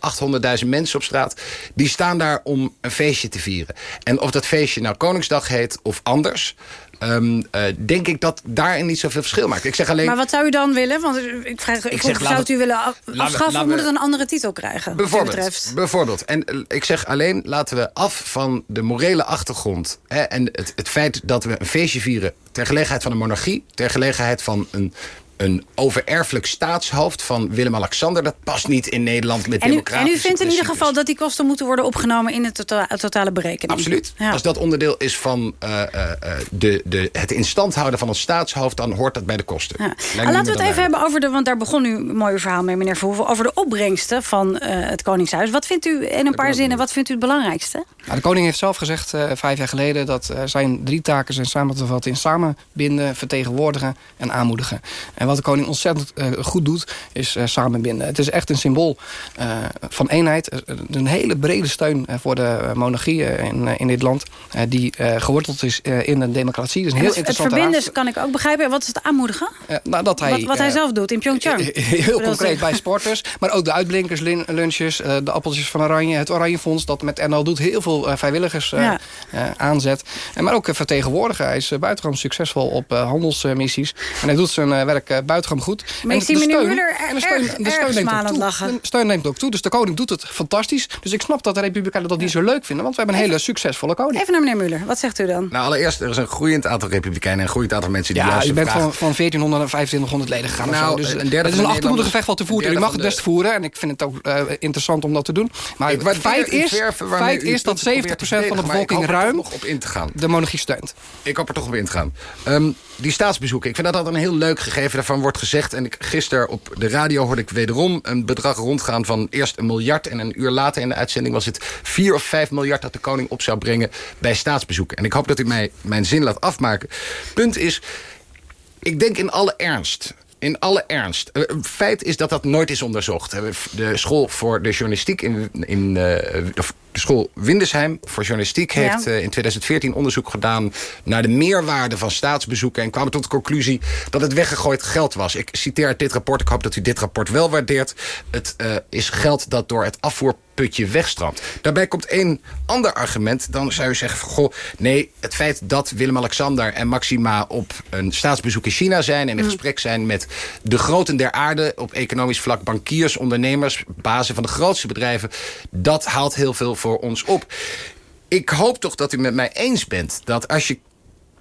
800.000 mensen op straat. Die staan daar om een feestje te vieren. En of dat feestje nou Koningsdag heet of anders... ehm, eh, denk ik dat daarin niet zoveel verschil maakt. Ik zeg alleen... Maar wat zou u dan willen? Want ik vraag, ik Ik vroeg, zeg, zou het u willen af- afschaffen... of moet het een andere titel krijgen? Bijvoorbeeld, betreft? bijvoorbeeld. En eh, ik zeg alleen, laten we af van de morele achtergrond. Hè, en het, het feit dat we een feestje vieren ter gelegenheid van een monarchie. Ter gelegenheid van een, een overerfelijk staatshoofd van Willem-Alexander. Dat past niet in Nederland met En u, en u vindt in ieder geval dat die kosten moeten worden opgenomen... in de tota- totale berekening? Absoluut. Ja. Als dat onderdeel is van eh, eh, eh, de, de, het in stand houden van een staatshoofd... dan hoort dat bij de kosten. Ja. Niet laten we het even hebben over de... want daar begon u een mooi verhaal mee, meneer Verhoeven... over de opbrengsten van eh, het Koningshuis. Wat vindt u, in een paar zinnen, wat vindt u het belangrijkste? Nou, de koning heeft zelf gezegd, eh, vijf jaar geleden... dat zijn drie taken zijn samen te vatten in samenbinden, vertegenwoordigen en aanmoedigen. En wat de koning ontzettend eh, goed doet, is eh, samenbinden. Het is echt een symbool eh, van eenheid. Een hele brede steun voor de monarchie in, in dit land... die geworteld is in de democratie. Dus een heel het, het verbinden raad- kan ik ook begrijpen. Wat is het aanmoedigen? Nou, dat hij, wat wat hij zelf doet in Pyeongchang. Heel concreet bij sporters. Maar ook de uitblinkers, lin- lunches, de appeltjes van Oranje. Het Oranje Fonds dat met NL doet heel veel vrijwilligers Ja. aanzet. En maar ook vertegenwoordiger. Hij is buitengewoon succesvol op handelsmissies. En hij doet zijn werk buitengewoon goed. Maar ik zie meneer Muller erg smalend lachen. De steun neemt ook toe. Dus de koning doet het fantastisch. Dus ik snap dat de Republikeinen dat niet zo leuk vinden. Want we hebben een hele succesvolle koning. Even naar meneer Muller. Wat zegt u dan? Nou, allereerst, er is een groeiend aantal Republikeinen... en een groeiend aantal mensen die Ja, juist u bent van, van 1400 naar 2500 leden gegaan. of Nou, zo. Dus, een eh, derde het is een de achtermoedig wat te voeren. U mag het best voeren. En ik vind het ook eh, interessant om dat te doen. Maar Ik feit is, feit is dat 70% probeert te van de bevolking ruim nog op in te gaan. de monarchie steunt. Ik hoop er toch op in te gaan. Ehm, die staatsbezoeken, ik vind dat altijd een heel leuk gegeven. Daarvan wordt gezegd, en ik, gisteren op de radio hoorde ik wederom... een bedrag rondgaan van eerst een miljard... en een uur later in de uitzending was het 4 of 5 miljard... dat de koning op zou brengen bij staatsbezoeken. En ik hoop dat u mij mijn zin laat afmaken. Punt is, ik denk in alle ernst... In alle ernst. Eh, Feit is dat dat nooit is onderzocht. Eh, De school voor de journalistiek in, in of de school Windesheim voor journalistiek heeft eh, in 2014 onderzoek gedaan naar de meerwaarde van staatsbezoeken en kwamen tot de conclusie dat het weggegooid geld was. Ik citeer uit dit rapport. Ik hoop dat u dit rapport wel waardeert. Het eh, is geld dat door het afvoerputje wegstroomt. Daarbij komt één ander argument. Dan zou je zeggen: van, goh, nee, het feit dat Willem-Alexander en Maxima op een staatsbezoek in China zijn en in gesprek zijn met de groten der aarde op economisch vlak, bankiers, ondernemers, bazen van de grootste bedrijven, dat haalt heel veel voor ons op. Ik hoop toch dat u met mij eens bent dat als je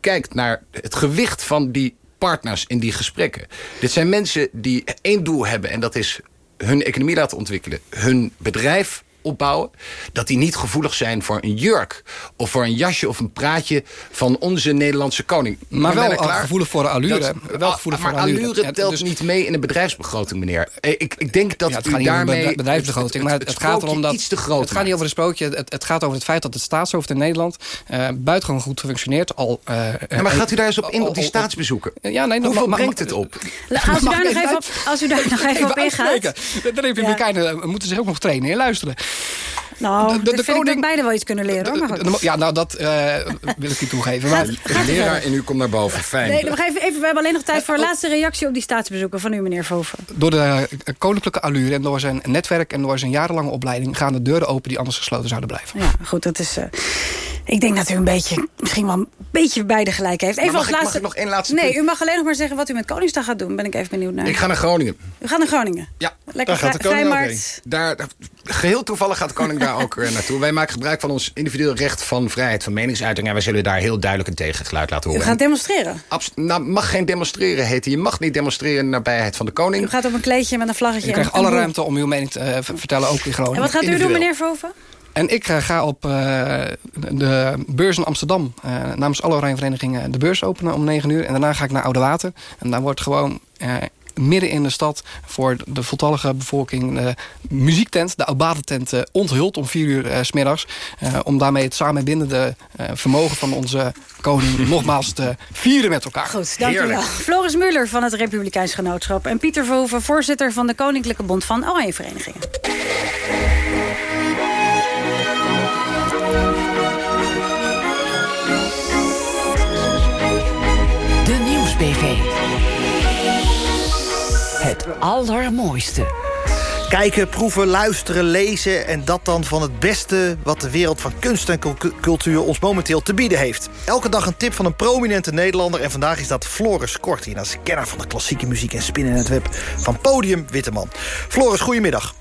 kijkt naar het gewicht van die partners in die gesprekken. Dit zijn mensen die één doel hebben en dat is hun economie laten ontwikkelen. Hun bedrijf opbouwen. Dat die niet gevoelig zijn voor een jurk of voor een jasje of een praatje van onze Nederlandse koning. Maar Ik ben wel klaar. gevoelig voor de allure. Dat- Wel gevoelig maar voor de allure. allure telt dus- niet mee in de bedrijfsbegroting, meneer. Eh, Ik, ik denk dat Ja, het u gaat niet over daarmee bedrijf- bedrijfsbegroting, maar het, het gaat erom dat iets te groot het gaat niet over een sprookje. Het, het gaat over het feit dat het staatshoofd in Nederland eh, buitengewoon goed functioneert. Al, eh, Ja, maar eh, gaat u daar eens op in, op die staatsbezoeken? Ja, nee, Hoeveel maar- brengt het op? Als u daar nog even op, als u daar nog even op ingaat. De, Republikeinen eh, moeten zich ook nog trainen en luisteren. Nou, De- de vind ik koning- dat beide wel iets kunnen leren. Hoor. Maar goed. De mo- Ja, nou, dat eh, wil ik u toegeven. Maar, gaat u leraar en u komt naar boven. Fijn. Nee, nog even, even, we hebben alleen nog tijd voor een laatste reactie op die staatsbezoeken van u, meneer Voven. Door de eh, koninklijke allure en door zijn netwerk en door zijn jarenlange opleiding... gaan de deuren open die anders gesloten zouden blijven. Ja, goed, dat is... eh, ik denk dat u een beetje, misschien wel een beetje beide gelijk heeft. Even mag als ik- mag ik nog één laatste Nee, punt? u mag alleen nog maar zeggen wat u met Koningsdag gaat doen. Ben ik even benieuwd naar. Ik ga naar Groningen. U gaat naar Groningen? Ja. Lekker vrij- vrijmarkt. Daar, daar- geheel toevallig gaat de koning daar ook eh, naartoe. Wij maken gebruik van ons individueel recht van vrijheid van meningsuiting. En wij zullen daar heel duidelijk een tegengeluid laten U horen. gaat demonstreren. Abs- nou, mag geen demonstreren heten. Je mag niet demonstreren in de nabijheid van de koning. U gaat op een kleedje met een vlaggetje. Je krijgt alle ruimte om uw mening te eh, vertellen, ook in Groningen. En wat gaat u doen, meneer Voven? En ik eh, ga op eh, de beurs in Amsterdam eh, namens alle oranje verenigingen de beurs openen om 9 uur. En daarna ga ik naar Oude Water. En daar wordt gewoon eh, midden in de stad voor de voltallige bevolking de muziektent, de Aubade-tent, eh, onthuld om 4 uur eh, s smiddags. Eh, om daarmee het samenbindende eh, vermogen van onze koning nogmaals te vieren met elkaar. Goed, dank u wel. Floris Muller van het Republikeins Genootschap... en Pieter Voven, voorzitter van de Koninklijke Bond van Oranje Het allermooiste. Kijken, proeven, luisteren, lezen... en dat dan van het beste wat de wereld van kunst en cul- cultuur... ons momenteel te bieden heeft. Elke dag een tip van een prominente Nederlander... en vandaag is dat Floris Korti. Dat is kenner van de klassieke muziek en spinnen in het web... van Podium Witteman. Floris, goedemiddag.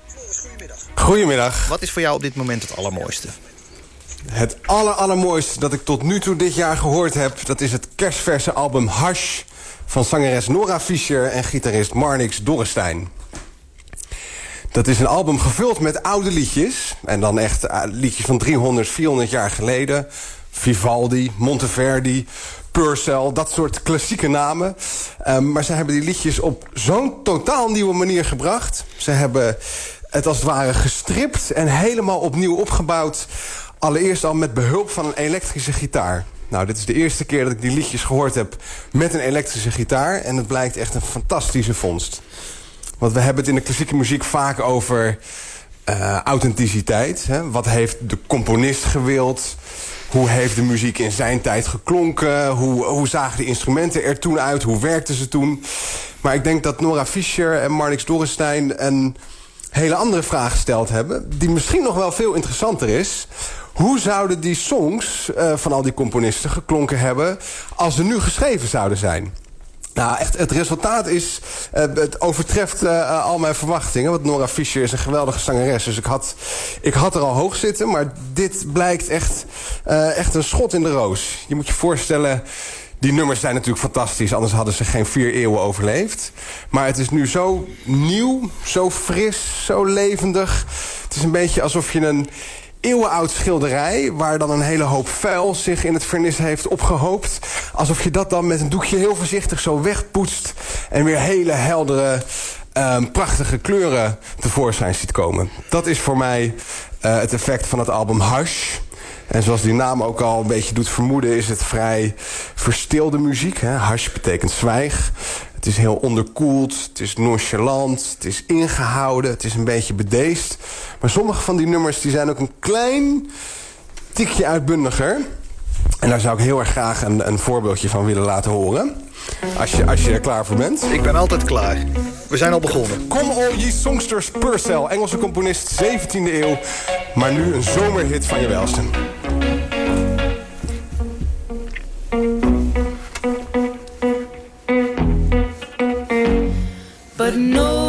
Goedemiddag. Wat is voor jou op dit moment het allermooiste? Het aller, allermooiste dat ik tot nu toe dit jaar gehoord heb... dat is het kerstverse album Hush... van zangeres Nora Fischer en gitarist Marnix Dorrestein. Dat is een album gevuld met oude liedjes. En dan echt eh, liedjes van 300, 400 jaar geleden. Vivaldi, Monteverdi, Purcell, dat soort klassieke namen. Ehm, maar ze hebben die liedjes op zo'n totaal nieuwe manier gebracht. Ze hebben het als het ware gestript en helemaal opnieuw opgebouwd. Allereerst al met behulp van een elektrische gitaar. Nou, dit is de eerste keer dat ik die liedjes gehoord heb met een elektrische gitaar. En het blijkt echt een fantastische vondst. Want we hebben het in de klassieke muziek vaak over eh, authenticiteit. Hè? Wat heeft de componist gewild? Hoe heeft de muziek in zijn tijd geklonken? Hoe, hoe zagen de instrumenten er toen uit? Hoe werkten ze toen? Maar ik denk dat Nora Fischer en Marnix Dorrestein... een hele andere vraag gesteld hebben... die misschien nog wel veel interessanter is. Hoe zouden die songs eh, van al die componisten geklonken hebben... als ze nu geschreven zouden zijn? Nou, echt, het resultaat is, uh, het overtreft uh, al mijn verwachtingen. Want Nora Fischer is een geweldige zangeres. Dus ik had, ik had er al hoog zitten. Maar dit blijkt echt, echt een schot in de roos. Je moet je voorstellen, die nummers zijn natuurlijk fantastisch. Anders hadden ze geen vier eeuwen overleefd. Maar het is nu zo nieuw, zo fris, zo levendig. Het is een beetje alsof je een eeuwenoud schilderij... waar dan een hele hoop vuil zich in het vernis heeft opgehoopt. Alsof je dat dan met een doekje heel voorzichtig zo wegpoetst... en weer hele heldere, um, prachtige kleuren tevoorschijn ziet komen. Dat is voor mij uh, het effect van het album Hush... En zoals die naam ook al een beetje doet vermoeden... is het vrij verstilde muziek. Hè? Hush betekent zwijg. Het is heel onderkoeld, het is nonchalant, het is ingehouden... het is een beetje bedeesd. Maar sommige van die nummers die zijn ook een klein tikje uitbundiger. En daar zou ik heel erg graag een, een voorbeeldje van willen laten horen. Als je, als je er klaar voor bent. Ik ben altijd klaar. We zijn al begonnen. Come All Ye Songsters Purcell, Engelse componist 17e eeuw. Maar nu een zomerhit van je. But no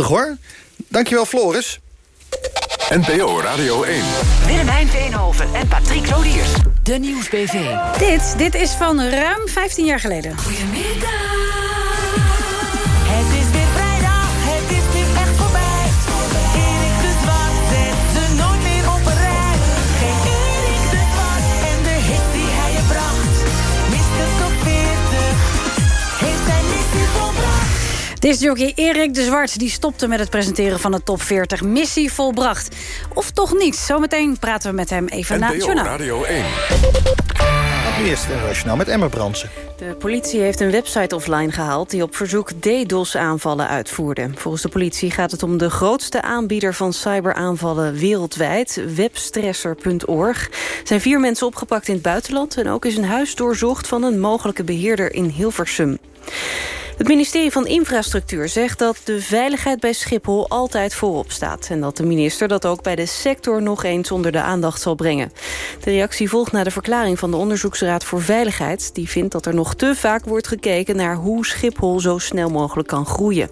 Prachtig hoor. Dankjewel Floris. NPO Radio 1. Willemijn Veenhoven en Patrick Lodiers. De Nieuwsbv. Dit, dit is van ruim 15 jaar geleden. Het Discjockey Erik de Zwart die stopte met het presenteren van de top 40 missie volbracht. Of toch niet? Zometeen praten we met hem even na het journaal. Radio 1. Nu eerst internationaal met Emmer Brandsen. De politie heeft een website offline gehaald... die op verzoek DDoS-aanvallen uitvoerde. Volgens de politie gaat het om de grootste aanbieder van cyberaanvallen wereldwijd... webstresser.org. Er zijn vier mensen opgepakt in het buitenland... en ook is een huis doorzocht van een mogelijke beheerder in Hilversum. Het ministerie van Infrastructuur zegt dat de veiligheid bij Schiphol altijd voorop staat. En dat de minister dat ook bij de sector nog eens onder de aandacht zal brengen. De reactie volgt na de verklaring van de Onderzoeksraad voor Veiligheid. Die vindt dat er nog te vaak wordt gekeken naar hoe Schiphol zo snel mogelijk kan groeien.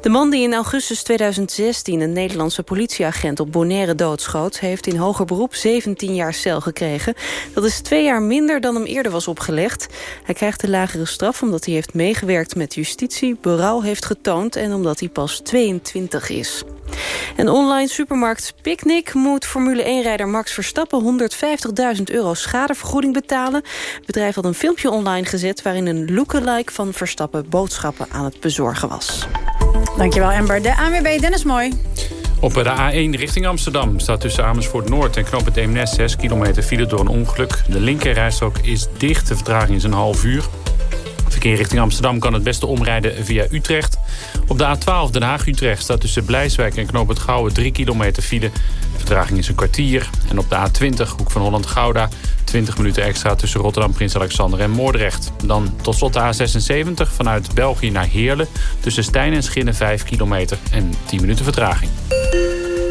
De man die in augustus 2016 een Nederlandse politieagent op Bonaire doodschoot... heeft in hoger beroep 17 jaar cel gekregen. Dat is twee jaar minder dan hem eerder was opgelegd. Hij krijgt de lagere straf omdat hij heeft meegewerkt met justitie... berouw heeft getoond en omdat hij pas 22 is. En online supermarkt Picnic moet Formule 1-rijder Max Verstappen 150.000 euro schadevergoeding betalen. Het bedrijf had een filmpje online gezet waarin een lookalike van Verstappen boodschappen aan het bezorgen was. Dankjewel Amber. De ANWB Dennis Mooi. Op de A1 richting Amsterdam staat tussen Amersfoort Noord en Knoop het Eemnes 6 kilometer file door een ongeluk. De linkerrijstrook is dicht, de vertraging is een half uur. Verkeer richting Amsterdam kan het beste omrijden via Utrecht. Op de A12 Den Haag-Utrecht staat tussen Blijswijk en Knoop het Gouwen 3 kilometer file. Vertraging is een kwartier. En op de A20 Hoek van Holland-Gouda 20 minuten extra tussen Rotterdam, Prins Alexander en Moordrecht. Dan tot slot de A76 vanuit België naar Heerlen. Tussen Stijn en Schinnen 5 kilometer en 10 minuten vertraging.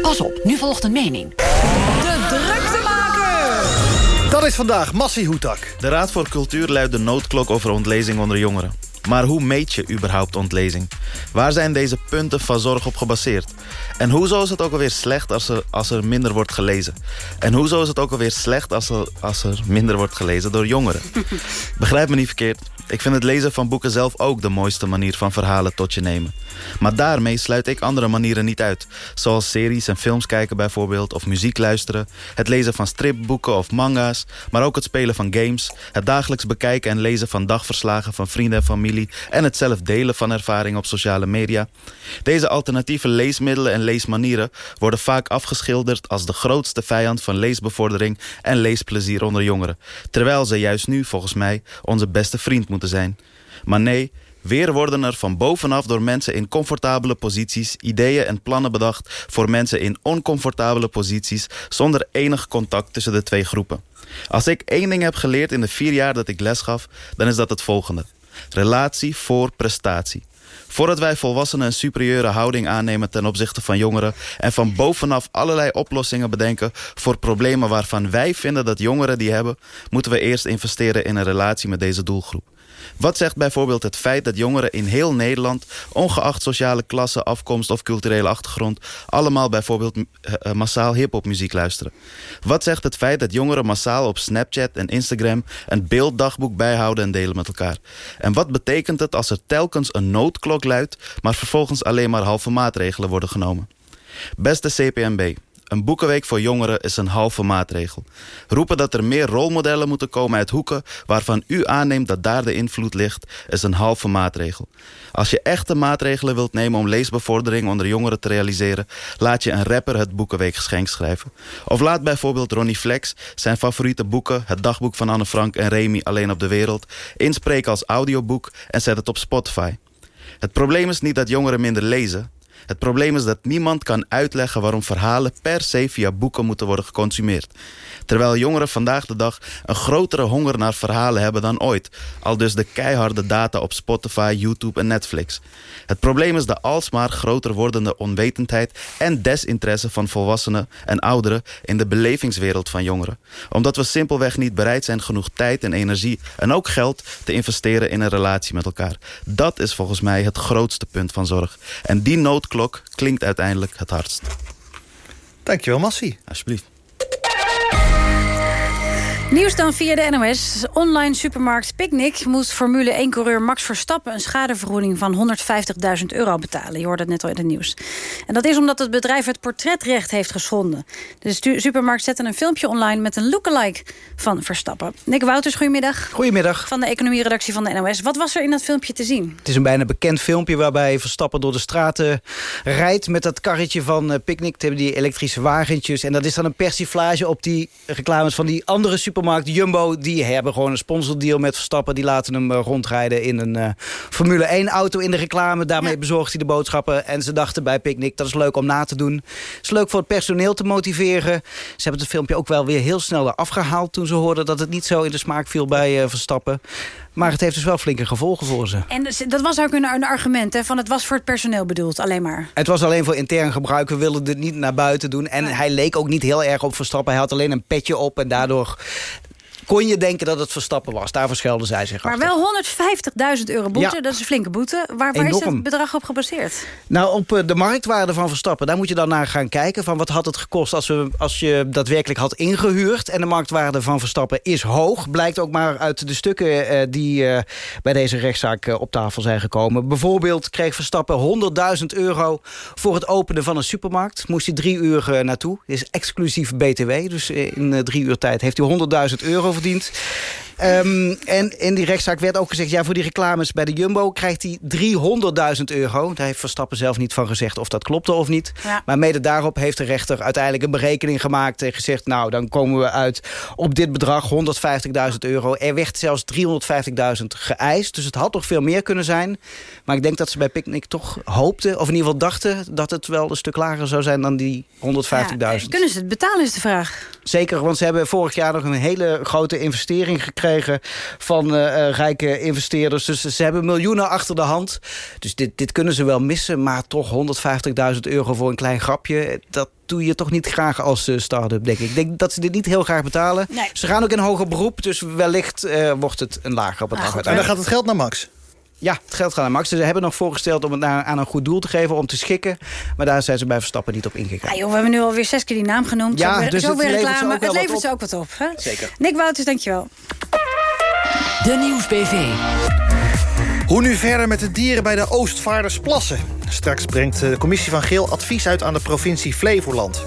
Pas op, nu volgt een mening. Dat is vandaag Massi Hoetak. De Raad voor Cultuur luidt de noodklok over ontlezing onder jongeren. Maar hoe meet je überhaupt ontlezing? Waar zijn deze punten van zorg op gebaseerd? En hoezo is het ook alweer slecht als er, als er minder wordt gelezen? En hoezo is het ook alweer slecht als er, als er minder wordt gelezen door jongeren? Begrijp me niet verkeerd. Ik vind het lezen van boeken zelf ook de mooiste manier van verhalen tot je nemen. Maar daarmee sluit ik andere manieren niet uit. Zoals series en films kijken bijvoorbeeld, of muziek luisteren... het lezen van stripboeken of manga's... maar ook het spelen van games... het dagelijks bekijken en lezen van dagverslagen van vrienden en familie... en het zelf delen van ervaringen op sociale media. Deze alternatieve leesmiddelen en leesmanieren... worden vaak afgeschilderd als de grootste vijand van leesbevordering... en leesplezier onder jongeren. Terwijl ze juist nu, volgens mij, onze beste vriend moeten zijn. Maar nee, weer worden er van bovenaf door mensen in comfortabele posities... ideeën en plannen bedacht voor mensen in oncomfortabele posities... zonder enig contact tussen de twee groepen. Als ik één ding heb geleerd in de vier jaar dat ik les gaf... dan is dat het volgende. Relatie voor prestatie. Voordat wij volwassenen een superieure houding aannemen ten opzichte van jongeren... en van bovenaf allerlei oplossingen bedenken voor problemen waarvan wij vinden dat jongeren die hebben... moeten we eerst investeren in een relatie met deze doelgroep. Wat zegt bijvoorbeeld het feit dat jongeren in heel Nederland... ongeacht sociale klasse, afkomst of culturele achtergrond... allemaal bijvoorbeeld uh, massaal hiphopmuziek luisteren? Wat zegt het feit dat jongeren massaal op Snapchat en Instagram... een beelddagboek bijhouden en delen met elkaar? En wat betekent het als er telkens een noodklok luidt... maar vervolgens alleen maar halve maatregelen worden genomen? Beste CPMB... Een boekenweek voor jongeren is een halve maatregel. Roepen dat er meer rolmodellen moeten komen uit hoeken... waarvan u aanneemt dat daar de invloed ligt, is een halve maatregel. Als je echte maatregelen wilt nemen om leesbevordering onder jongeren te realiseren... laat je een rapper het boekenweekgeschenk schrijven. Of laat bijvoorbeeld Ronnie Flex zijn favoriete boeken... het dagboek van Anne Frank en Remy Alleen op de Wereld... inspreken als audioboek en zet het op Spotify. Het probleem is niet dat jongeren minder lezen... Het probleem is dat niemand kan uitleggen waarom verhalen per se via boeken moeten worden geconsumeerd. Terwijl jongeren vandaag de dag een grotere honger naar verhalen hebben dan ooit. Al dus de keiharde data op Spotify, YouTube en Netflix. Het probleem is de alsmaar groter wordende onwetendheid en desinteresse van volwassenen en ouderen in de belevingswereld van jongeren. Omdat we simpelweg niet bereid zijn genoeg tijd en energie en ook geld te investeren in een relatie met elkaar. Dat is volgens mij het grootste punt van zorg. En die noodklok klinkt uiteindelijk het hardst. Dankjewel, Massie. Alsjeblieft. Nieuws dan via de NOS. Online supermarkt Picnic moest Formule 1-coureur Max Verstappen... een schadevergoeding van 150.000 euro betalen. Je hoorde het net al in het nieuws. En dat is omdat het bedrijf het portretrecht heeft geschonden. De supermarkt zette een filmpje online met een lookalike van Verstappen. Nick Wouters, goedemiddag. Goedemiddag. Van de economieredactie van de NOS. Wat was er in dat filmpje te zien? Het is een bijna bekend filmpje waarbij Verstappen door de straten rijdt... met dat karretje van uh, Picnic. Die elektrische wagentjes. En dat is dan een persiflage op die reclames van die andere supermarkt Jumbo, die hebben gewoon een sponsordeal met Verstappen. Die laten hem uh, rondrijden in een uh, Formule 1 auto in de reclame. Daarmee ja. bezorgt hij de boodschappen. En ze dachten bij Picnic, dat is leuk om na te doen. Het is leuk voor het personeel te motiveren. Ze hebben het filmpje ook wel weer heel snel afgehaald... toen ze hoorden dat het niet zo in de smaak viel bij uh, Verstappen. Maar het heeft dus wel flinke gevolgen voor ze. En dat was ook een, een argument, hè? Van het was voor het personeel bedoeld, alleen maar. Het was alleen voor intern gebruik. We wilden het niet naar buiten doen. En ja. hij leek ook niet heel erg op Verstappen. Hij had alleen een petje op en daardoor kon je denken dat het Verstappen was. Daar verschilden zij zich Maar achter. wel 150.000 euro boete, ja. dat is een flinke boete. Waar, waar is het bedrag op gebaseerd? Nou, op de marktwaarde van Verstappen. Daar moet je dan naar gaan kijken. Van wat had het gekost als, we, als je daadwerkelijk had ingehuurd. En de marktwaarde van Verstappen is hoog. Blijkt ook maar uit de stukken uh, die uh, bij deze rechtszaak uh, op tafel zijn gekomen. Bijvoorbeeld kreeg Verstappen 100.000 euro voor het openen van een supermarkt. Moest hij drie uur naartoe. Dit is exclusief BTW. Dus in drie uur tijd heeft hij 100.000 euro verdiend. Um, en in die rechtszaak werd ook gezegd... ja, voor die reclames bij de Jumbo krijgt hij 300.000 euro. Daar heeft Verstappen zelf niet van gezegd of dat klopte of niet. Ja. Maar mede daarop heeft de rechter uiteindelijk een berekening gemaakt... en gezegd, nou, dan komen we uit op dit bedrag, 150.000 euro. Er werd zelfs 350.000 geëist, dus het had toch veel meer kunnen zijn. Maar ik denk dat ze bij Picnic toch hoopten... of in ieder geval dachten dat het wel een stuk lager zou zijn... dan die 150.000. Ja, kunnen ze het betalen, is de vraag. Zeker, want ze hebben vorig jaar nog een hele grote investering gekregen van uh, rijke investeerders. Dus ze hebben miljoenen achter de hand. Dus dit, dit kunnen ze wel missen. Maar toch 150.000 euro voor een klein grapje... dat doe je toch niet graag als uh, start-up, denk ik. Ik denk dat ze dit niet heel graag betalen. Nee. Ze gaan ook in hoger beroep, dus wellicht uh, wordt het een lager bedrag. Ah, en dan gaat het geld naar Max? Ja, het geld gaat naar Max. Ze hebben nog voorgesteld om het naar, aan een goed doel te geven, om te schikken. Maar daar zijn ze bij Verstappen niet op ingegaan. Ja, joh, we hebben nu alweer zes keer die naam genoemd. Ja, zo weer, dus zo het weer levert reclame. het levert ze ook wat op. Hè? Zeker. Nick Wouters, dankjewel. De Nieuwsbv. Hoe nu verder met de dieren bij de Oostvaardersplassen? Straks brengt de commissie van Geel advies uit aan de provincie Flevoland.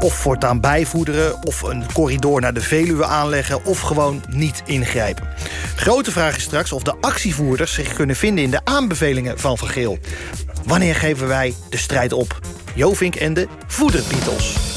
Of voortaan bijvoederen, of een corridor naar de Veluwe aanleggen... of gewoon niet ingrijpen. Grote vraag is straks of de actievoerders zich kunnen vinden... in de aanbevelingen van Van Geel. Wanneer geven wij de strijd op? Jovink en de Voederbeatles.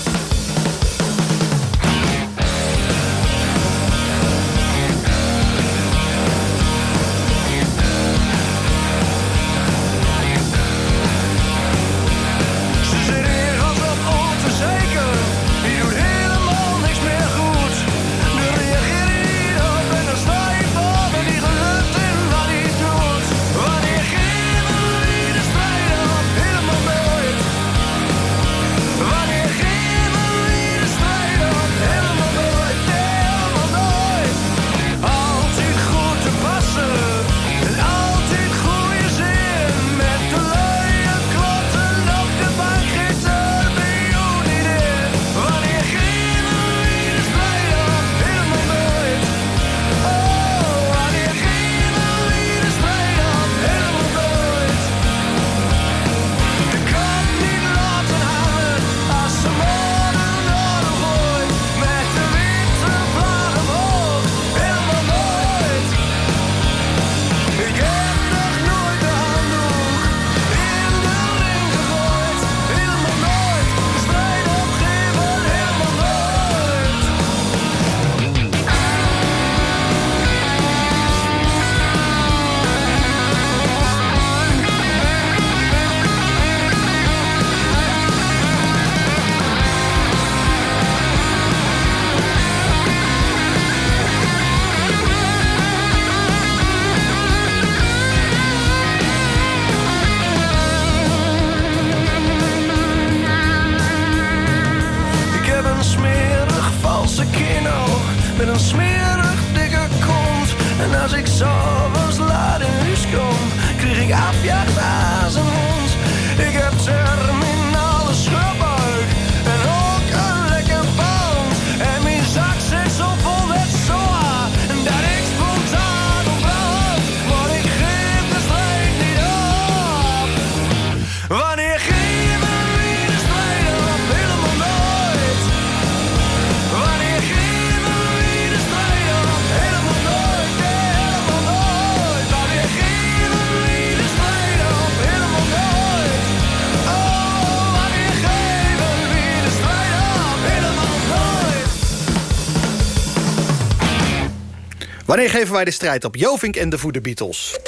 Wanneer geven wij de strijd op? Jovink en de Voederbeatles.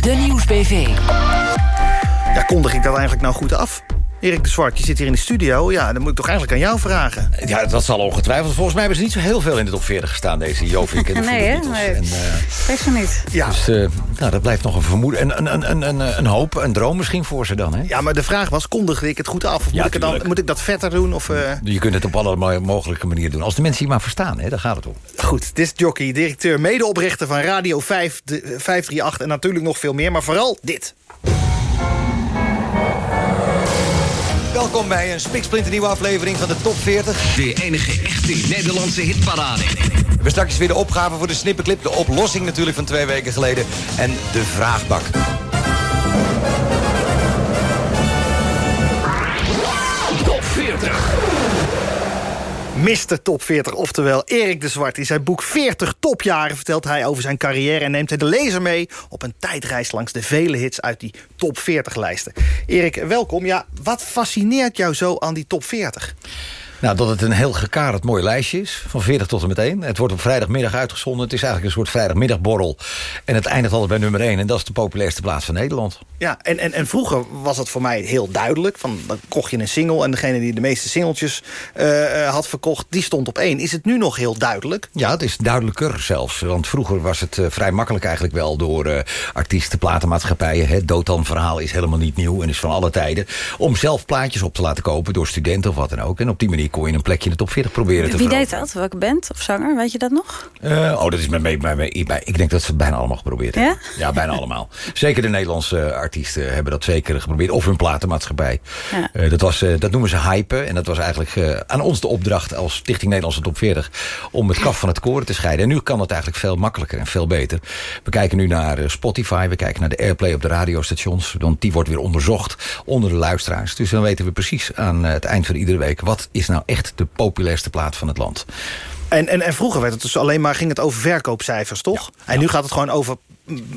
De Nieuwsbv. Ja, kondig ik dat eigenlijk nou goed af? Erik de Zwart, je zit hier in de studio. Ja, dan moet ik toch eigenlijk aan jou vragen. Ja, dat zal ongetwijfeld. Volgens mij hebben ze niet zo heel veel in de top 40 gestaan, deze Jovink en de Nee, hè? Nee. En, eh, Weet ze niet. Ja. Dus eh, nou, dat blijft nog een vermoeden. Een, een, een, een, een hoop, een droom misschien voor ze dan, hè? Ja, maar de vraag was, kondigde ik het goed af? Of Ja, moet, ik dan, moet ik dat vetter doen? Of, eh? Je kunt het op alle mogelijke manieren doen. Als de mensen je maar verstaan, hè, daar gaat het om. Goed, dit is Jockey, directeur, medeoprichter van Radio 5, de, 538... en natuurlijk nog veel meer, maar vooral dit. Welkom bij een spiksplinternieuwe aflevering van de Top 40. De enige echte Nederlandse hitparade. We hebben straks weer de opgave voor de snipperclip. De oplossing natuurlijk van twee weken geleden. En de vraagbak. Mr. Top 40, oftewel Erik de Zwart. In zijn boek 40 topjaren vertelt hij over zijn carrière... en neemt hij de lezer mee op een tijdreis langs de vele hits... uit die top 40-lijsten. Erik, welkom. Ja, wat fascineert jou zo aan die top 40? Nou, dat het een heel gekaderd mooi lijstje is. Van 40 tot en met 1. Het wordt op vrijdagmiddag uitgezonden. Het is eigenlijk een soort vrijdagmiddagborrel. En het eindigt altijd bij nummer 1. En dat is de populairste plaats van Nederland. Ja, en, en, en vroeger was het voor mij heel duidelijk. Van, dan kocht je een single en degene die de meeste singeltjes eh, eh, had verkocht... die stond op één. Is het nu nog heel duidelijk? Ja, het is duidelijker zelfs. Want vroeger was het eh, vrij makkelijk eigenlijk wel... door artiesten, platenmaatschappijen. Het Dotan-verhaal is helemaal niet nieuw en is van alle tijden. Om zelf plaatjes op te laten kopen door studenten of wat dan ook. En op die manier die kon je een plekje in de top 40 proberen te Wie deed dat? Welke band of zanger? Weet je dat nog? Eh, oh, dat is met, met, met, met- bij- Ik denk dat ze het bijna allemaal geprobeerd hebben. Ja, bijna allemaal. Zeker de Nederlandse eh, artiesten hebben dat zeker geprobeerd. Of hun platenmaatschappij. Ja. Eh, dat, was, dat noemen ze hypen. En dat was eigenlijk aan ons de opdracht als Stichting Nederlandse Top 40... om het kaf van het koren te scheiden. En nu kan het eigenlijk veel makkelijker en veel beter. We kijken nu naar Spotify. We kijken naar de airplay op de radiostations. Want die wordt weer onderzocht onder de luisteraars. Dus dan weten we precies aan het eind van iedere week... wat is nou echt de populairste plaat van het land. En, en, en vroeger werd het dus alleen maar, ging het over verkoopcijfers, toch? En nu gaat het gewoon over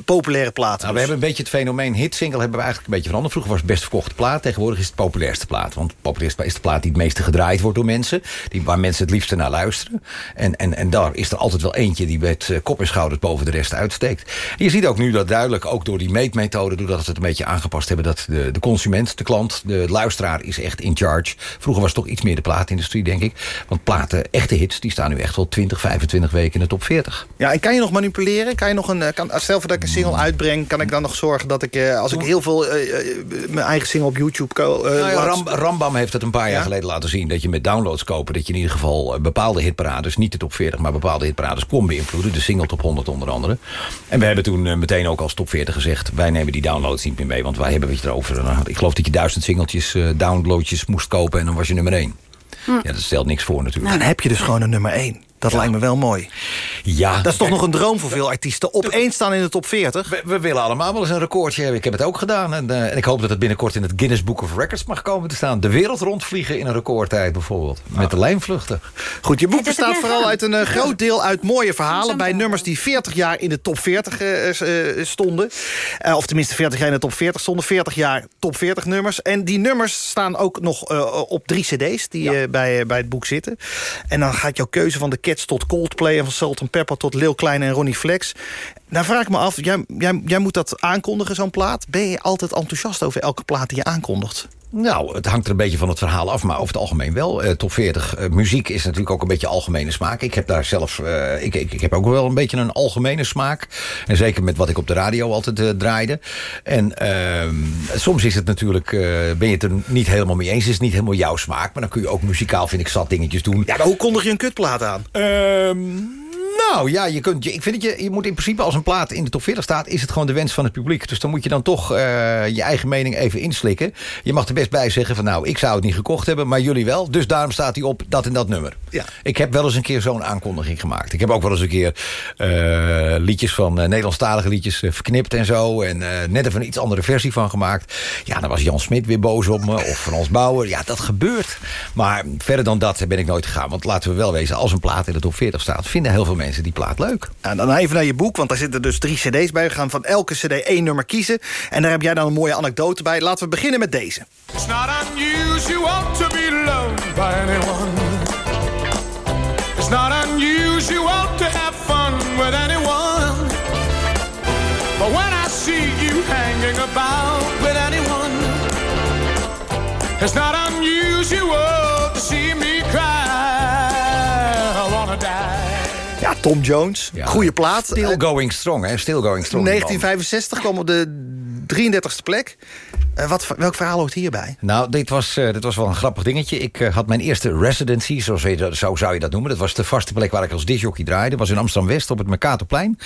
populaire platen. Nou, we hebben een beetje het fenomeen hitsingle hebben we eigenlijk een beetje veranderd. Vroeger was het best verkochte plaat, tegenwoordig is het populairste plaat. Want populairste is de plaat die het meeste gedraaid wordt door mensen. Die, waar mensen het liefste naar luisteren. En, en, en daar is er altijd wel eentje die met eh, kop en schouders boven de rest uitsteekt. En je ziet ook nu dat duidelijk, ook door die meetmethode... doordat we het een beetje aangepast hebben... dat de, de consument, de klant, de luisteraar is echt in charge. Vroeger was het toch iets meer de plaatindustrie, denk ik. Want platen, echte hits, die staan nu echt wel 20, 25 weken in de top 40. Ja, en kan je nog manipuleren? Kan je nog een, eh, kan, stel voor dat ik een single uitbreng... kan ik dan nog zorgen dat ik, eh, als ik heel veel eh, eh, mijn eigen single op YouTube... ko- eh, Nou ja, laat- Ram- Rambam heeft het een paar jaar Ja? geleden laten zien... dat je met downloads kopen, dat je in ieder geval bepaalde hitparades... niet de top 40, maar bepaalde hitparades kon beïnvloeden. De single top 100 onder andere. En we hebben toen meteen ook als top 40 gezegd... wij nemen die downloads niet meer mee, want wij hebben het erover. Had- Ik geloof dat je duizend singeltjes, eh, downloadjes moest kopen... en dan was je nummer 1. Ja, dat stelt niks voor natuurlijk. Nou, dan heb je dus gewoon een nummer 1. Dat lijkt me wel mooi. Ja. Dat is toch nog een droom voor veel artiesten. Op één staan in de top 40. We, we willen allemaal wel eens een recordje hebben. Ik heb het ook gedaan. En, eh, en ik hoop dat het binnenkort in het Guinness Book of Records mag komen te staan. De wereld rondvliegen in een recordtijd bijvoorbeeld. Met de lijnvluchten. Goed, je boek bestaat vooral gedaan. uit een eh, groot deel uit mooie verhalen... bij nummers die 40 jaar in de top 40 eh, stonden. Eh, of tenminste 40 jaar in de top 40 stonden. 40 jaar top 40 nummers. En die nummers staan ook nog eh, op drie cd's die bij, bij het boek zitten. En dan gaat jouw keuze van de Tot Coldplay... en van Salt Pepper tot Lil Klein en Ronnie Flex. Nou vraag ik me af, jij, jij, jij moet dat aankondigen, zo'n plaat. Ben je altijd enthousiast over elke plaat die je aankondigt? Nou, het hangt er een beetje van het verhaal af, maar over het algemeen wel. Eh, top 40 eh, muziek is natuurlijk ook een beetje algemene smaak. Ik heb daar zelf, eh, ik, ik, ik heb ook wel een beetje een algemene smaak. En zeker met wat ik op de radio altijd draaide. En ehm, soms is het natuurlijk, ben je het er niet helemaal mee eens. Is het niet helemaal jouw smaak. Maar dan kun je ook muzikaal, vind ik, zat dingetjes doen. Ja, maar hoe kondig je een kutplaat aan? Ehm, nou ja, je kunt, ik vind dat je, je moet in principe als een plaat in de top 40 staat... is het gewoon de wens van het publiek. Dus dan moet je dan toch eh, je eigen mening even inslikken. Je mag er best bij zeggen van nou, ik zou het niet gekocht hebben... maar jullie wel, dus daarom staat hij op dat en dat nummer. Ja. Ik heb wel eens een keer zo'n aankondiging gemaakt. Ik heb ook wel eens een keer eh, liedjes van eh, Nederlandstalige liedjes verknipt en zo... en net even een iets andere versie van gemaakt. Ja, dan was Jan Smit weer boos op me of Frans Bauer. Ja, dat gebeurt. Maar verder dan dat ben ik nooit gegaan. Want laten we wel wezen, als een plaat in de top 40 staat... vinden heel veel mensen die plaat leuk. En dan even naar je boek, want daar zitten dus drie cd's bij. We gaan van elke cd één nummer kiezen. En daar heb jij dan een mooie anekdote bij. Laten we beginnen met deze. It's not unusual to be loved by anyone. It's not unusual to have fun with anyone. But when I see you hanging about with anyone, it's not unusual to see me Ja, Tom Jones. Goeie plaat. Still going strong, hè? Still going strong. 1965 kwam op de 33ste plek. Eh, wat, welk verhaal hoort hierbij? Nou, dit was, eh, dit was wel een grappig dingetje. Ik eh, had mijn eerste residency, zo, zou je dat- zo zou je dat noemen. Dat was de vaste plek waar ik als disjockey draaide. Dat was in Amsterdam-West op het Mercatorplein.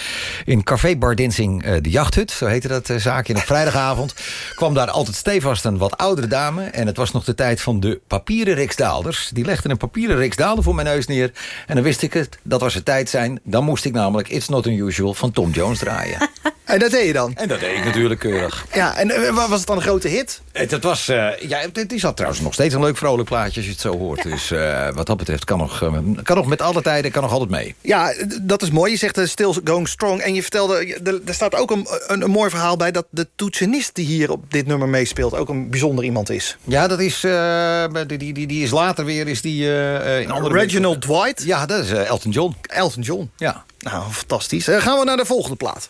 In Café Bar Dancing eh, de Jachthut, zo heette dat zaakje. En op vrijdagavond kwam daar altijd stevast een wat oudere dame. En het was nog de tijd van de papieren riksdaalders. Die legden een papieren riksdaalder voor mijn neus neer. En dan wist ik het, dat was het tijd zijn. Dan moest ik namelijk It's Not Unusual van Tom Jones draaien. En dat deed je dan? En dat deed ik natuurlijk keurig. Ja, en wa- was het dan een grote hit? Het, het was, eh, ja, het, is al trouwens nog steeds een leuk vrolijk plaatje als je het zo hoort. Dus eh, wat dat betreft kan nog, eh, kan nog met alle tijden kan nog altijd mee. Ja, dat is mooi. Je zegt eh, still going strong. En je vertelde, er, staat ook een, een, een mooi verhaal bij... dat de toetsenist die hier op dit nummer meespeelt... ook een bijzonder iemand is. Ja, dat is, eh, die, die, die, die is later weer is die, eh, eh, in andere... Reginald Dwight. Ja, dat is eh, Elton John. Elton John. Ja. Nou, fantastisch. Eh, gaan we naar de volgende plaat.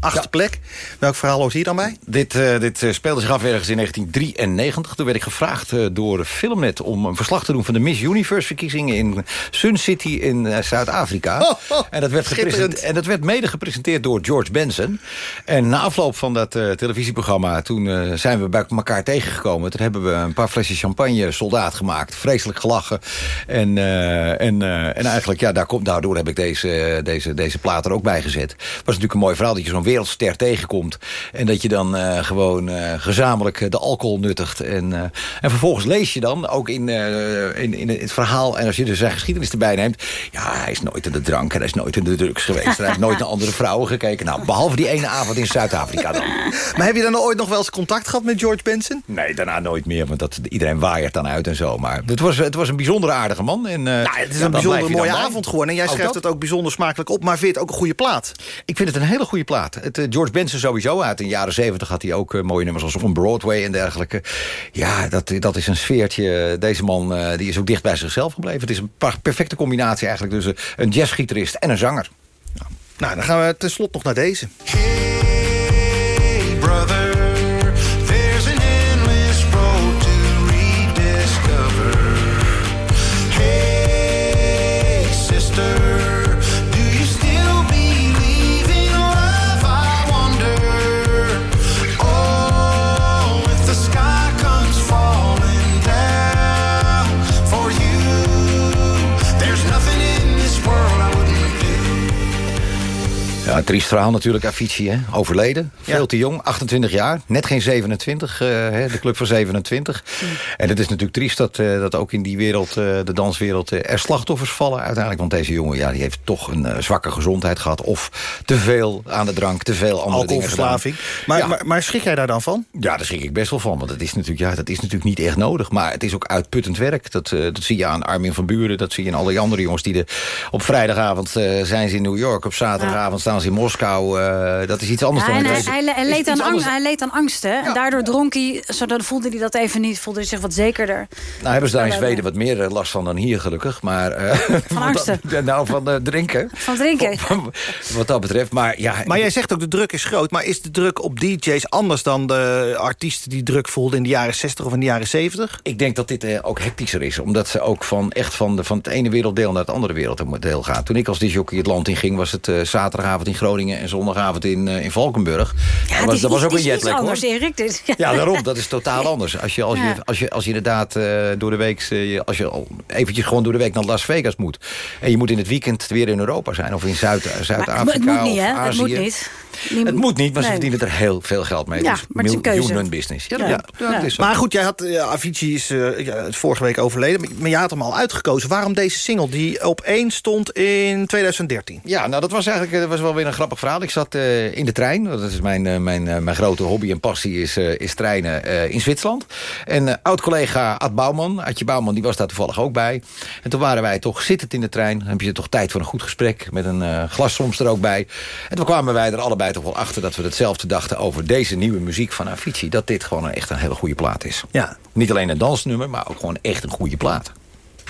Achtste plek. Welk verhaal hoort hier dan bij? Dit, eh, dit eh, speelde zich af ergens in 1993. Toen werd ik gevraagd eh, door Filmnet om een verslag te doen... van de Miss Universe-verkiezingen in Sun City in Zuid-Afrika. en, dat werd en dat werd mede gepresenteerd door George Benson. En na afloop van dat televisieprogramma... toen zijn we bij elkaar tegengekomen. Toen hebben we een paar flesjes champagne soldaat gemaakt. Vreselijk gelachen. En, en, en eigenlijk, ja, daar komt, daardoor heb ik deze, deze, deze plaat er ook bij gezet. Het was natuurlijk een mooi verhaal dat je zo'n wereldster tegenkomt. En dat je dan eh, gewoon eh, gezamenlijk eh, de alcohol nuttigt. En, en vervolgens lees je dan ook in, in, in het verhaal... en als je dus zijn geschiedenis erbij neemt... ja, hij is nooit in de drank en hij is nooit in de drugs geweest. hij heeft nooit naar andere vrouwen gekeken. Nou, behalve die ene avond in Zuid-Afrika dan. Maar heb je dan ooit nog wel eens contact gehad met George Benson? Nee, daarna nooit meer, want dat, iedereen waaiert dan uit en zo. Maar het was, het was een bijzondere aardige man. En, Nou, het is een bijzondere mooie avond geworden. En jij schrijft het ook bijzonder smakelijk op, maar vind je het ook een goede plaat? Ik vind het een hele goede plaat. Het, eh, George Benson sowieso. Uit de jaren zeventig had hij ook eh, mooie nummers als On Broadway en dergelijke. Ja, dat, dat is een sfeertje. Deze man eh, die is ook dicht bij zichzelf gebleven. Het is een perfecte combinatie eigenlijk tussen een jazzgitarist en een zanger. Nou, dan gaan we tenslotte nog naar deze. brother. Ja, een triest verhaal natuurlijk, Avicii, hè? overleden. Veel te jong, 28 jaar. Net geen 27, eh, hè, de club van 27. En het is natuurlijk triest dat, eh, dat ook in die wereld, eh, de danswereld... er slachtoffers vallen uiteindelijk. Want deze jongen ja, die heeft toch een zwakke gezondheid gehad. Of te veel aan de drank, te veel andere dingen gedaan. Alcoholverslaving. Maar, Ja. maar, maar schrik jij daar dan van? Ja, daar schrik ik best wel van. Want dat is natuurlijk, ja, dat is natuurlijk niet echt nodig. Maar het is ook uitputtend werk. Dat, dat zie je aan Armin van Buren. Dat zie je aan al die andere jongens. die de, Op vrijdagavond zijn ze in New York. Op zaterdagavond staan ze in Moskou. eh, dat is iets anders Ja, dan en hij, leed aan anders angst, hij leed aan angsten. En daardoor dronk hij, zodat voelde hij dat even niet. Voelde hij zich wat zekerder. Nou, hebben ze daar in Zweden wat meer eh, last van dan hier, gelukkig. Maar, eh, Van angsten. dat- nou, van eh, drinken. Van drinken. Wat dat betreft. Maar, ja, Maar jij zegt ook de druk is groot. Maar is de druk op DJ's anders dan de artiesten die druk voelden in de jaren 60 of in de jaren 70? Ik denk dat dit eh, ook hectischer is. Omdat ze ook van, echt van, de, van het ene werelddeel naar het andere werelddeel gaat. Toen ik als disjockey het land in ging... was het eh, zaterdagavond in Groningen en zondagavond in, eh, in Valkenburg. Ja, dat was, is dat was iets- ook een jetlag, hoor. anders, Erik. Dus, Ja, daarom. Dat is totaal anders. Als je, als je, als je, als je inderdaad eh, door de week... eh, als je al eventjes gewoon door de week naar Las Vegas moet... en je moet in het weekend weer in Europa zijn... of in Zuid- Maar Zuid-Afrika het moet niet, hè? Azië. Het moet niet. Het moet niet, maar ze verdienen er heel veel geld mee. Ja, dus maar het is een keuze. miljoenen business. Ja, dat, Ja. ja, dat is. Maar goed, jij had, eh, Avicii is eh, vorige week overleden. maar- jij had hem al uitgekozen. Waarom deze single die op één stond in 2013? Ja, nou dat was eigenlijk dat was wel weer een grappig verhaal. Ik zat eh, in de trein. Dat is mijn, eh, mijn, eh, mijn grote hobby en passie is, eh, is treinen eh, in Zwitserland. En eh, oud-collega Ad Bouwman, Adje Bouwman, die was daar toevallig ook bij. En toen waren wij toch zittend in de trein. Dan heb je toch tijd voor een goed gesprek. Met een eh, glas soms er ook bij. En toen kwamen wij er allebei toch wel achter dat we hetzelfde dachten over deze nieuwe muziek van Avicii. Dat dit gewoon echt een hele goede plaat is. Ja. Niet alleen een dansnummer, maar ook gewoon echt een goede plaat.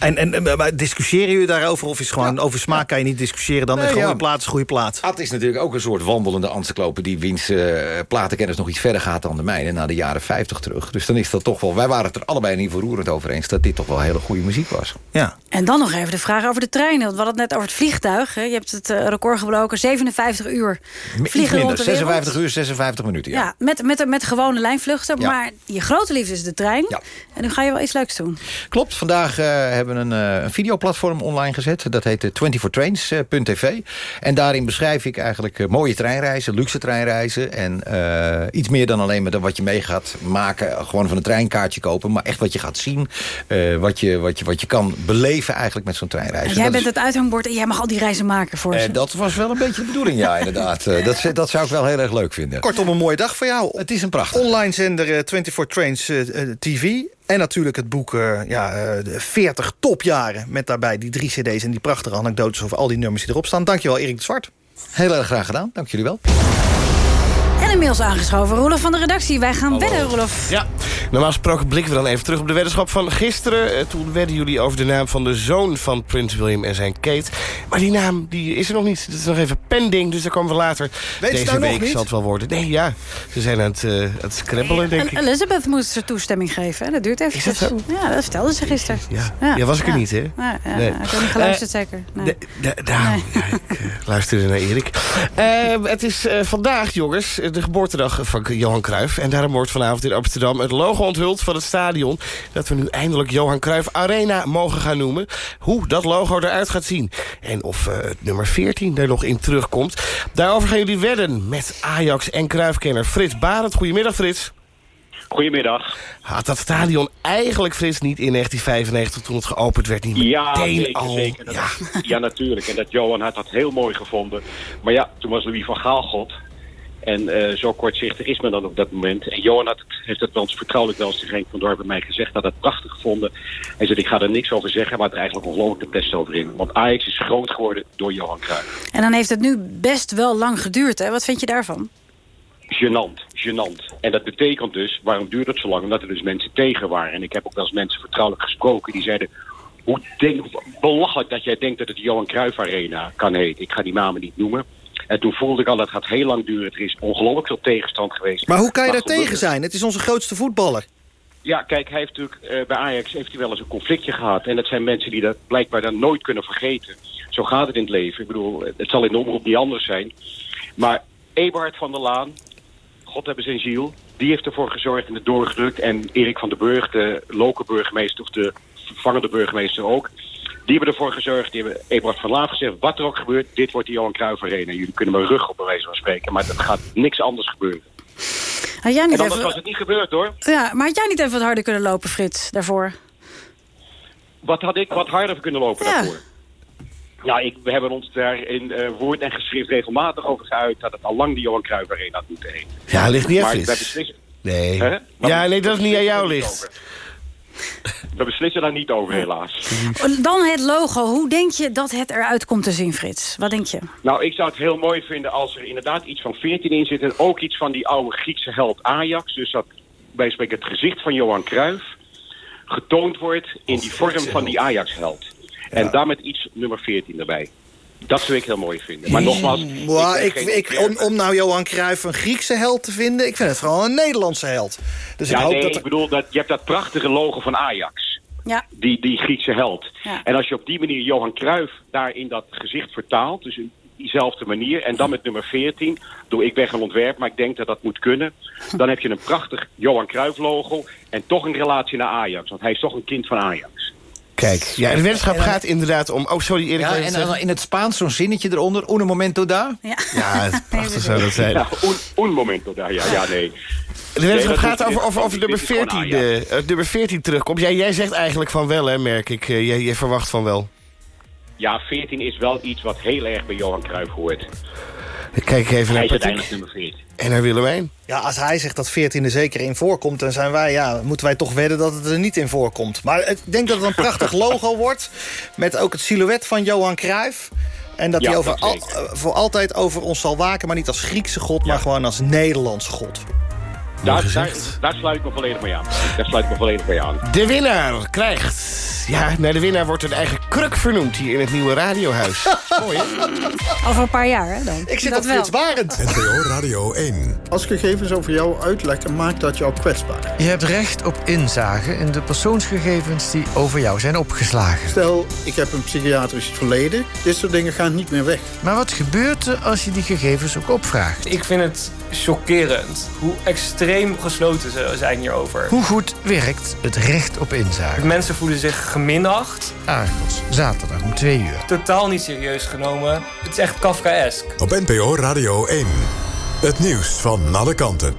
En, en, maar discussiëren jullie daarover? Of is het gewoon over smaak kan je niet discussiëren? Dan Nee, een goede ja. plaat is een goede plaat. Ad is natuurlijk ook een soort wandelende encyclopedie... wiens eh, platenkennis nog iets verder gaat dan de mijne... naar de jaren 50 terug. Dus dan is dat toch wel... Wij waren het er allebei in ieder geval roerend over eens... dat dit toch wel hele goede muziek was. Ja. En dan nog even de vraag over de treinen. Want we hadden het net over het vliegtuig. Hè. Je hebt het eh, record gebroken. 57 uur vliegen rond minder, de wereld. 56 uur, 56 minuten. Ja. Ja, met, met, met gewone lijnvluchten. Ja. Maar je grote liefde is de trein. En nu ga je wel iets leuks doen. Klopt, vandaag eh, hebben we een, eh, een videoplatform online gezet. Dat heet eh, 24trains.tv. en daarin beschrijf ik eigenlijk eh, mooie treinreizen, luxe treinreizen. En eh, iets meer dan alleen maar wat je mee gaat maken. Gewoon van een treinkaartje kopen. Maar echt wat je gaat zien. eh, wat, je, wat, je, wat je kan beleven eigenlijk met zo'n treinreis. En jij dat bent is- het uithangbord en jij mag al die reizen maken voor ze. eh, dat was wel een beetje de bedoeling, ja, inderdaad. Eh, dat, dat zou ik wel heel erg leuk vinden. Kortom, een mooie dag voor jou. Het is een prachtig. Online zender eh, 24 Trains eh, eh, TV. En natuurlijk het boek eh, ja, eh, de 40 topjaren. Met daarbij die drie cd's en die prachtige anekdotes over al die nummers die erop staan. Dankjewel, Erik de Zwart. Heel erg graag gedaan. Dank jullie wel. En inmiddels aangeschoven Roelof van de redactie. Wij gaan wedden, Roelof. Ja, normaal gesproken blikken we dan even terug op de weddenschap van gisteren. Eh, Toen wedden jullie over de naam van de zoon van Prins William en zijn Kate. Maar die naam die is er nog niet. Dat is nog even pending, dus daar komen we later. Weet ze Deze nou nog week niet? zal het wel worden. Nee, ja. Ze zijn aan het, eh, aan het scrabbelen, denk En ik. Elizabeth moest zijn toestemming geven. hè. Dat duurt even. Is dat zo? Ja, dat vertelde ze gisteren. Ja, ja was ik er niet, hè? Ja, ja, Nee. Ik heb niet geluisterd, Eh, zeker. Nee. Nou, ja, ik eh, luisterde naar Erik. Eh, het is eh, vandaag, jongens, de geboortedag van Johan Cruijff. En daarom wordt vanavond in Amsterdam het logo onthuld van het stadion... dat we nu eindelijk Johan Cruijff Arena mogen gaan noemen. Hoe dat logo eruit gaat zien. En of eh, het nummer 14 er nog in terugkomt. Daarover gaan jullie wedden met Ajax en Cruijffkenner Frits Barend. Goedemiddag, Frits. Goedemiddag. Had dat stadion eigenlijk, Frits, niet in 1995 toen het geopend werd... niet Ja, zeker, al... zeker. Dat- ja. natuurlijk. En dat Johan had dat heel mooi gevonden. Maar ja, toen was Louis van Gaal God. En eh, zo kortzichtig is men dan op dat moment. En Johan had, heeft eens vertrouwelijk wel eens tegen Henk van Dorp bij mij gezegd. Dat het prachtig gevonden. Hij zei, ik ga er niks over zeggen, maar er eigenlijk ongelooflijk de pest over in. Want Ajax is groot geworden door Johan Cruijff. En dan heeft het nu best wel lang geduurd. Hè? Wat vind je daarvan? Genant, genant. En dat betekent dus, waarom duurt het zo lang? Omdat er dus mensen tegen waren. En ik heb ook wel eens mensen vertrouwelijk gesproken die zeiden... Hoe denk, belachelijk dat jij denkt dat het Johan Cruijff Arena kan heten. Ik ga die namen niet noemen. En toen voelde ik al, dat gaat heel lang duren. Er is ongelooflijk veel tegenstand geweest. Maar hoe kan je daar tegen zijn? Het is onze grootste voetballer. Ja, kijk, hij heeft natuurlijk eh, bij Ajax heeft hij wel eens een conflictje gehad. En dat zijn mensen die dat blijkbaar dan nooit kunnen vergeten. Zo gaat het in het leven. Ik bedoel, het zal in de omroep niet anders zijn. Maar Eberhard van der Laan, God hebben zijn ziel, die heeft ervoor gezorgd en het doorgedrukt. En Erik van den Burg, de lokale burgemeester, of de vervangende burgemeester ook. Die hebben ervoor gezorgd, die hebben Eberhard van Laan gezegd, wat er ook gebeurt, dit wordt de Johan Cruijff Arena. Jullie kunnen me rug op bij wijze van spreken, maar er gaat niks anders gebeuren. Had jij En anders even... was het niet gebeurd hoor. Ja, maar had jij niet even wat harder kunnen lopen, Frits, daarvoor? Wat had ik wat harder kunnen lopen Ja. daarvoor? Ja, ik, we hebben ons daar in eh, woord en geschrift regelmatig over geuit... dat het al lang de Johan Cruijff Arena had moeten heten. Ja, ligt niet aan Frits. Nee. Ja, nee, dat is niet aan jou ligt. we beslissen daar niet over, helaas. Dan het logo. Hoe denk je dat het eruit komt te zien, Frits? Wat denk je? Nou, ik zou het heel mooi vinden als er inderdaad iets van 14 in zit... en ook iets van die oude Griekse held Ajax. Dus dat bij spreken het gezicht van Johan Cruijff getoond wordt... in die vorm van die Ajax-held. En daar met iets nummer 14 erbij. Dat zou ik heel mooi vinden. Maar nogmaals... Ben ik, geen ik, om, om nou Johan Cruijff een Griekse held te vinden... ik vind het vooral een Nederlandse held. Dus ik hoop nee, dat ik bedoel, dat, je hebt dat prachtige logo van Ajax. Ja. Die, die Griekse held. Ja. En als je op die manier Johan Cruijff daar in dat gezicht vertaalt... dus in diezelfde manier, en dan met nummer 14... doe ik ben geen ontwerp, maar ik denk dat dat moet kunnen... dan heb je een prachtig Johan Cruijff logo... en toch een relatie naar Ajax. Want hij is toch een kind van Ajax. Kijk, ja, de weddenschap gaat inderdaad om... Oh, sorry, Erik. Ja, en dan in het Spaans zo'n zinnetje eronder. Un momento da. Ja, ja het prachtig zou dat zijn. Ja, un, un momento daar, ja, ja, nee. De weddenschap Nee, dat gaat is- over, over, over nummer is gewoon 14, Ajax. eh, nummer 14 terugkomt. Jij, jij zegt eigenlijk van wel, hè, merk ik. Eh, jij, jij verwacht van wel. Ja, 14 is wel iets wat heel erg bij Johan Cruijff hoort. Ik kijk even Hij naar is Patrick uiteindelijk nummer 14. en naar Willemijn. Ja, als hij zegt dat 14 er zeker in voorkomt... dan zijn wij, ja, moeten wij toch wedden dat het er niet in voorkomt. Maar ik denk dat het een prachtig logo wordt... met ook het silhouet van Johan Cruijff... En dat Ja, hij over dat al, eh, voor altijd over ons zal waken... maar niet als Griekse god, maar gewoon als Nederlandse god. Daar, daar, daar sluit ik me volledig mee aan. Daar sluit ik me volledig mee aan. De winnaar krijgt... Ja, naar de winnaar wordt een eigen kruk vernoemd hier in het nieuwe radiohuis. Mooi, hè? Over een paar jaar, hè, dan? Ik zit dat op Frits Barend. NPO Radio 1. Als gegevens over jou uitlekken, maakt dat jou kwetsbaar. Je hebt recht op inzage in de persoonsgegevens die over jou zijn opgeslagen. Stel, ik heb een psychiatrisch verleden. Dit soort dingen gaan niet meer weg. Maar wat gebeurt er als je die gegevens ook opvraagt? Ik vind het chockerend hoe extreem gesloten ze zijn hierover. Hoe goed werkt het recht op inzage? Mensen voelen zich geminacht, Argos, zaterdag om 2 uur. totaal niet serieus genomen. Het is echt Kafkaesk. Op NPO Radio 1. Het nieuws van alle kanten.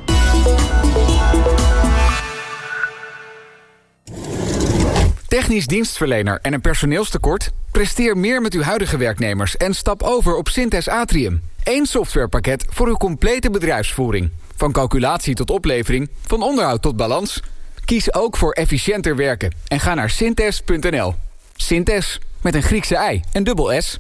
Technisch dienstverlener en een personeelstekort? Presteer meer met uw huidige werknemers en stap over op Synthes Atrium. Eén softwarepakket voor uw complete bedrijfsvoering. Van calculatie tot oplevering, van onderhoud tot balans. Kies ook voor efficiënter werken en ga naar synthes.nl. Synthes, met een Griekse ei en dubbel S.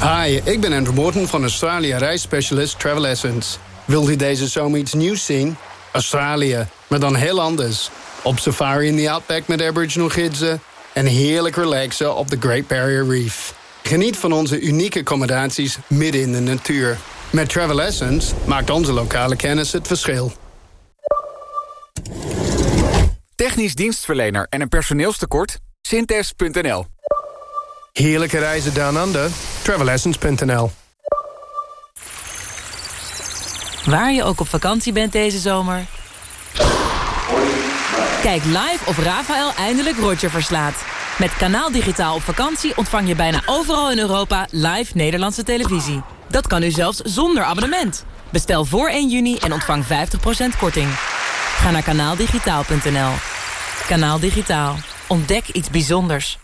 Hi, ik ben Andrew Morton van Australië reisspecialist Travel Essence. Wilt u deze zomer iets nieuws zien? Australië, maar dan heel anders. Op safari in the Outback met Aboriginal gidsen... en heerlijk relaxen op de Great Barrier Reef. Geniet van onze unieke accommodaties midden in de natuur. Met Travel Essence maakt onze lokale kennis het verschil. Technisch dienstverlener en een personeelstekort? Synthes.nl Heerlijke reizen down under? Travelessence.nl Waar je ook op vakantie bent deze zomer. Kijk live of Rafael eindelijk Roger verslaat. Met Kanaal Digitaal op vakantie ontvang je bijna overal in Europa live Nederlandse televisie. Dat kan u zelfs zonder abonnement. Bestel voor 1 juni en ontvang 50% korting. Ga naar kanaaldigitaal.nl. Kanaal Digitaal. Ontdek iets bijzonders.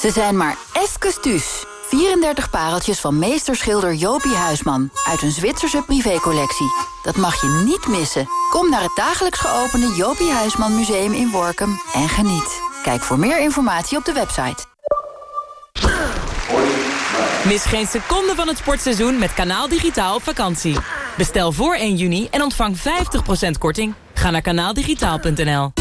Ze zijn maar even. 34 pareltjes van meesterschilder Jopie Huisman... uit een Zwitserse privécollectie. Dat mag je niet missen. Kom naar het dagelijks geopende Jopie Huisman Museum in Workum en geniet. Kijk voor meer informatie op de website. Mis geen seconde van het sportseizoen met Kanaal Digitaal op vakantie. Bestel voor 1 juni en ontvang 50% korting. Ga naar kanaaldigitaal.nl.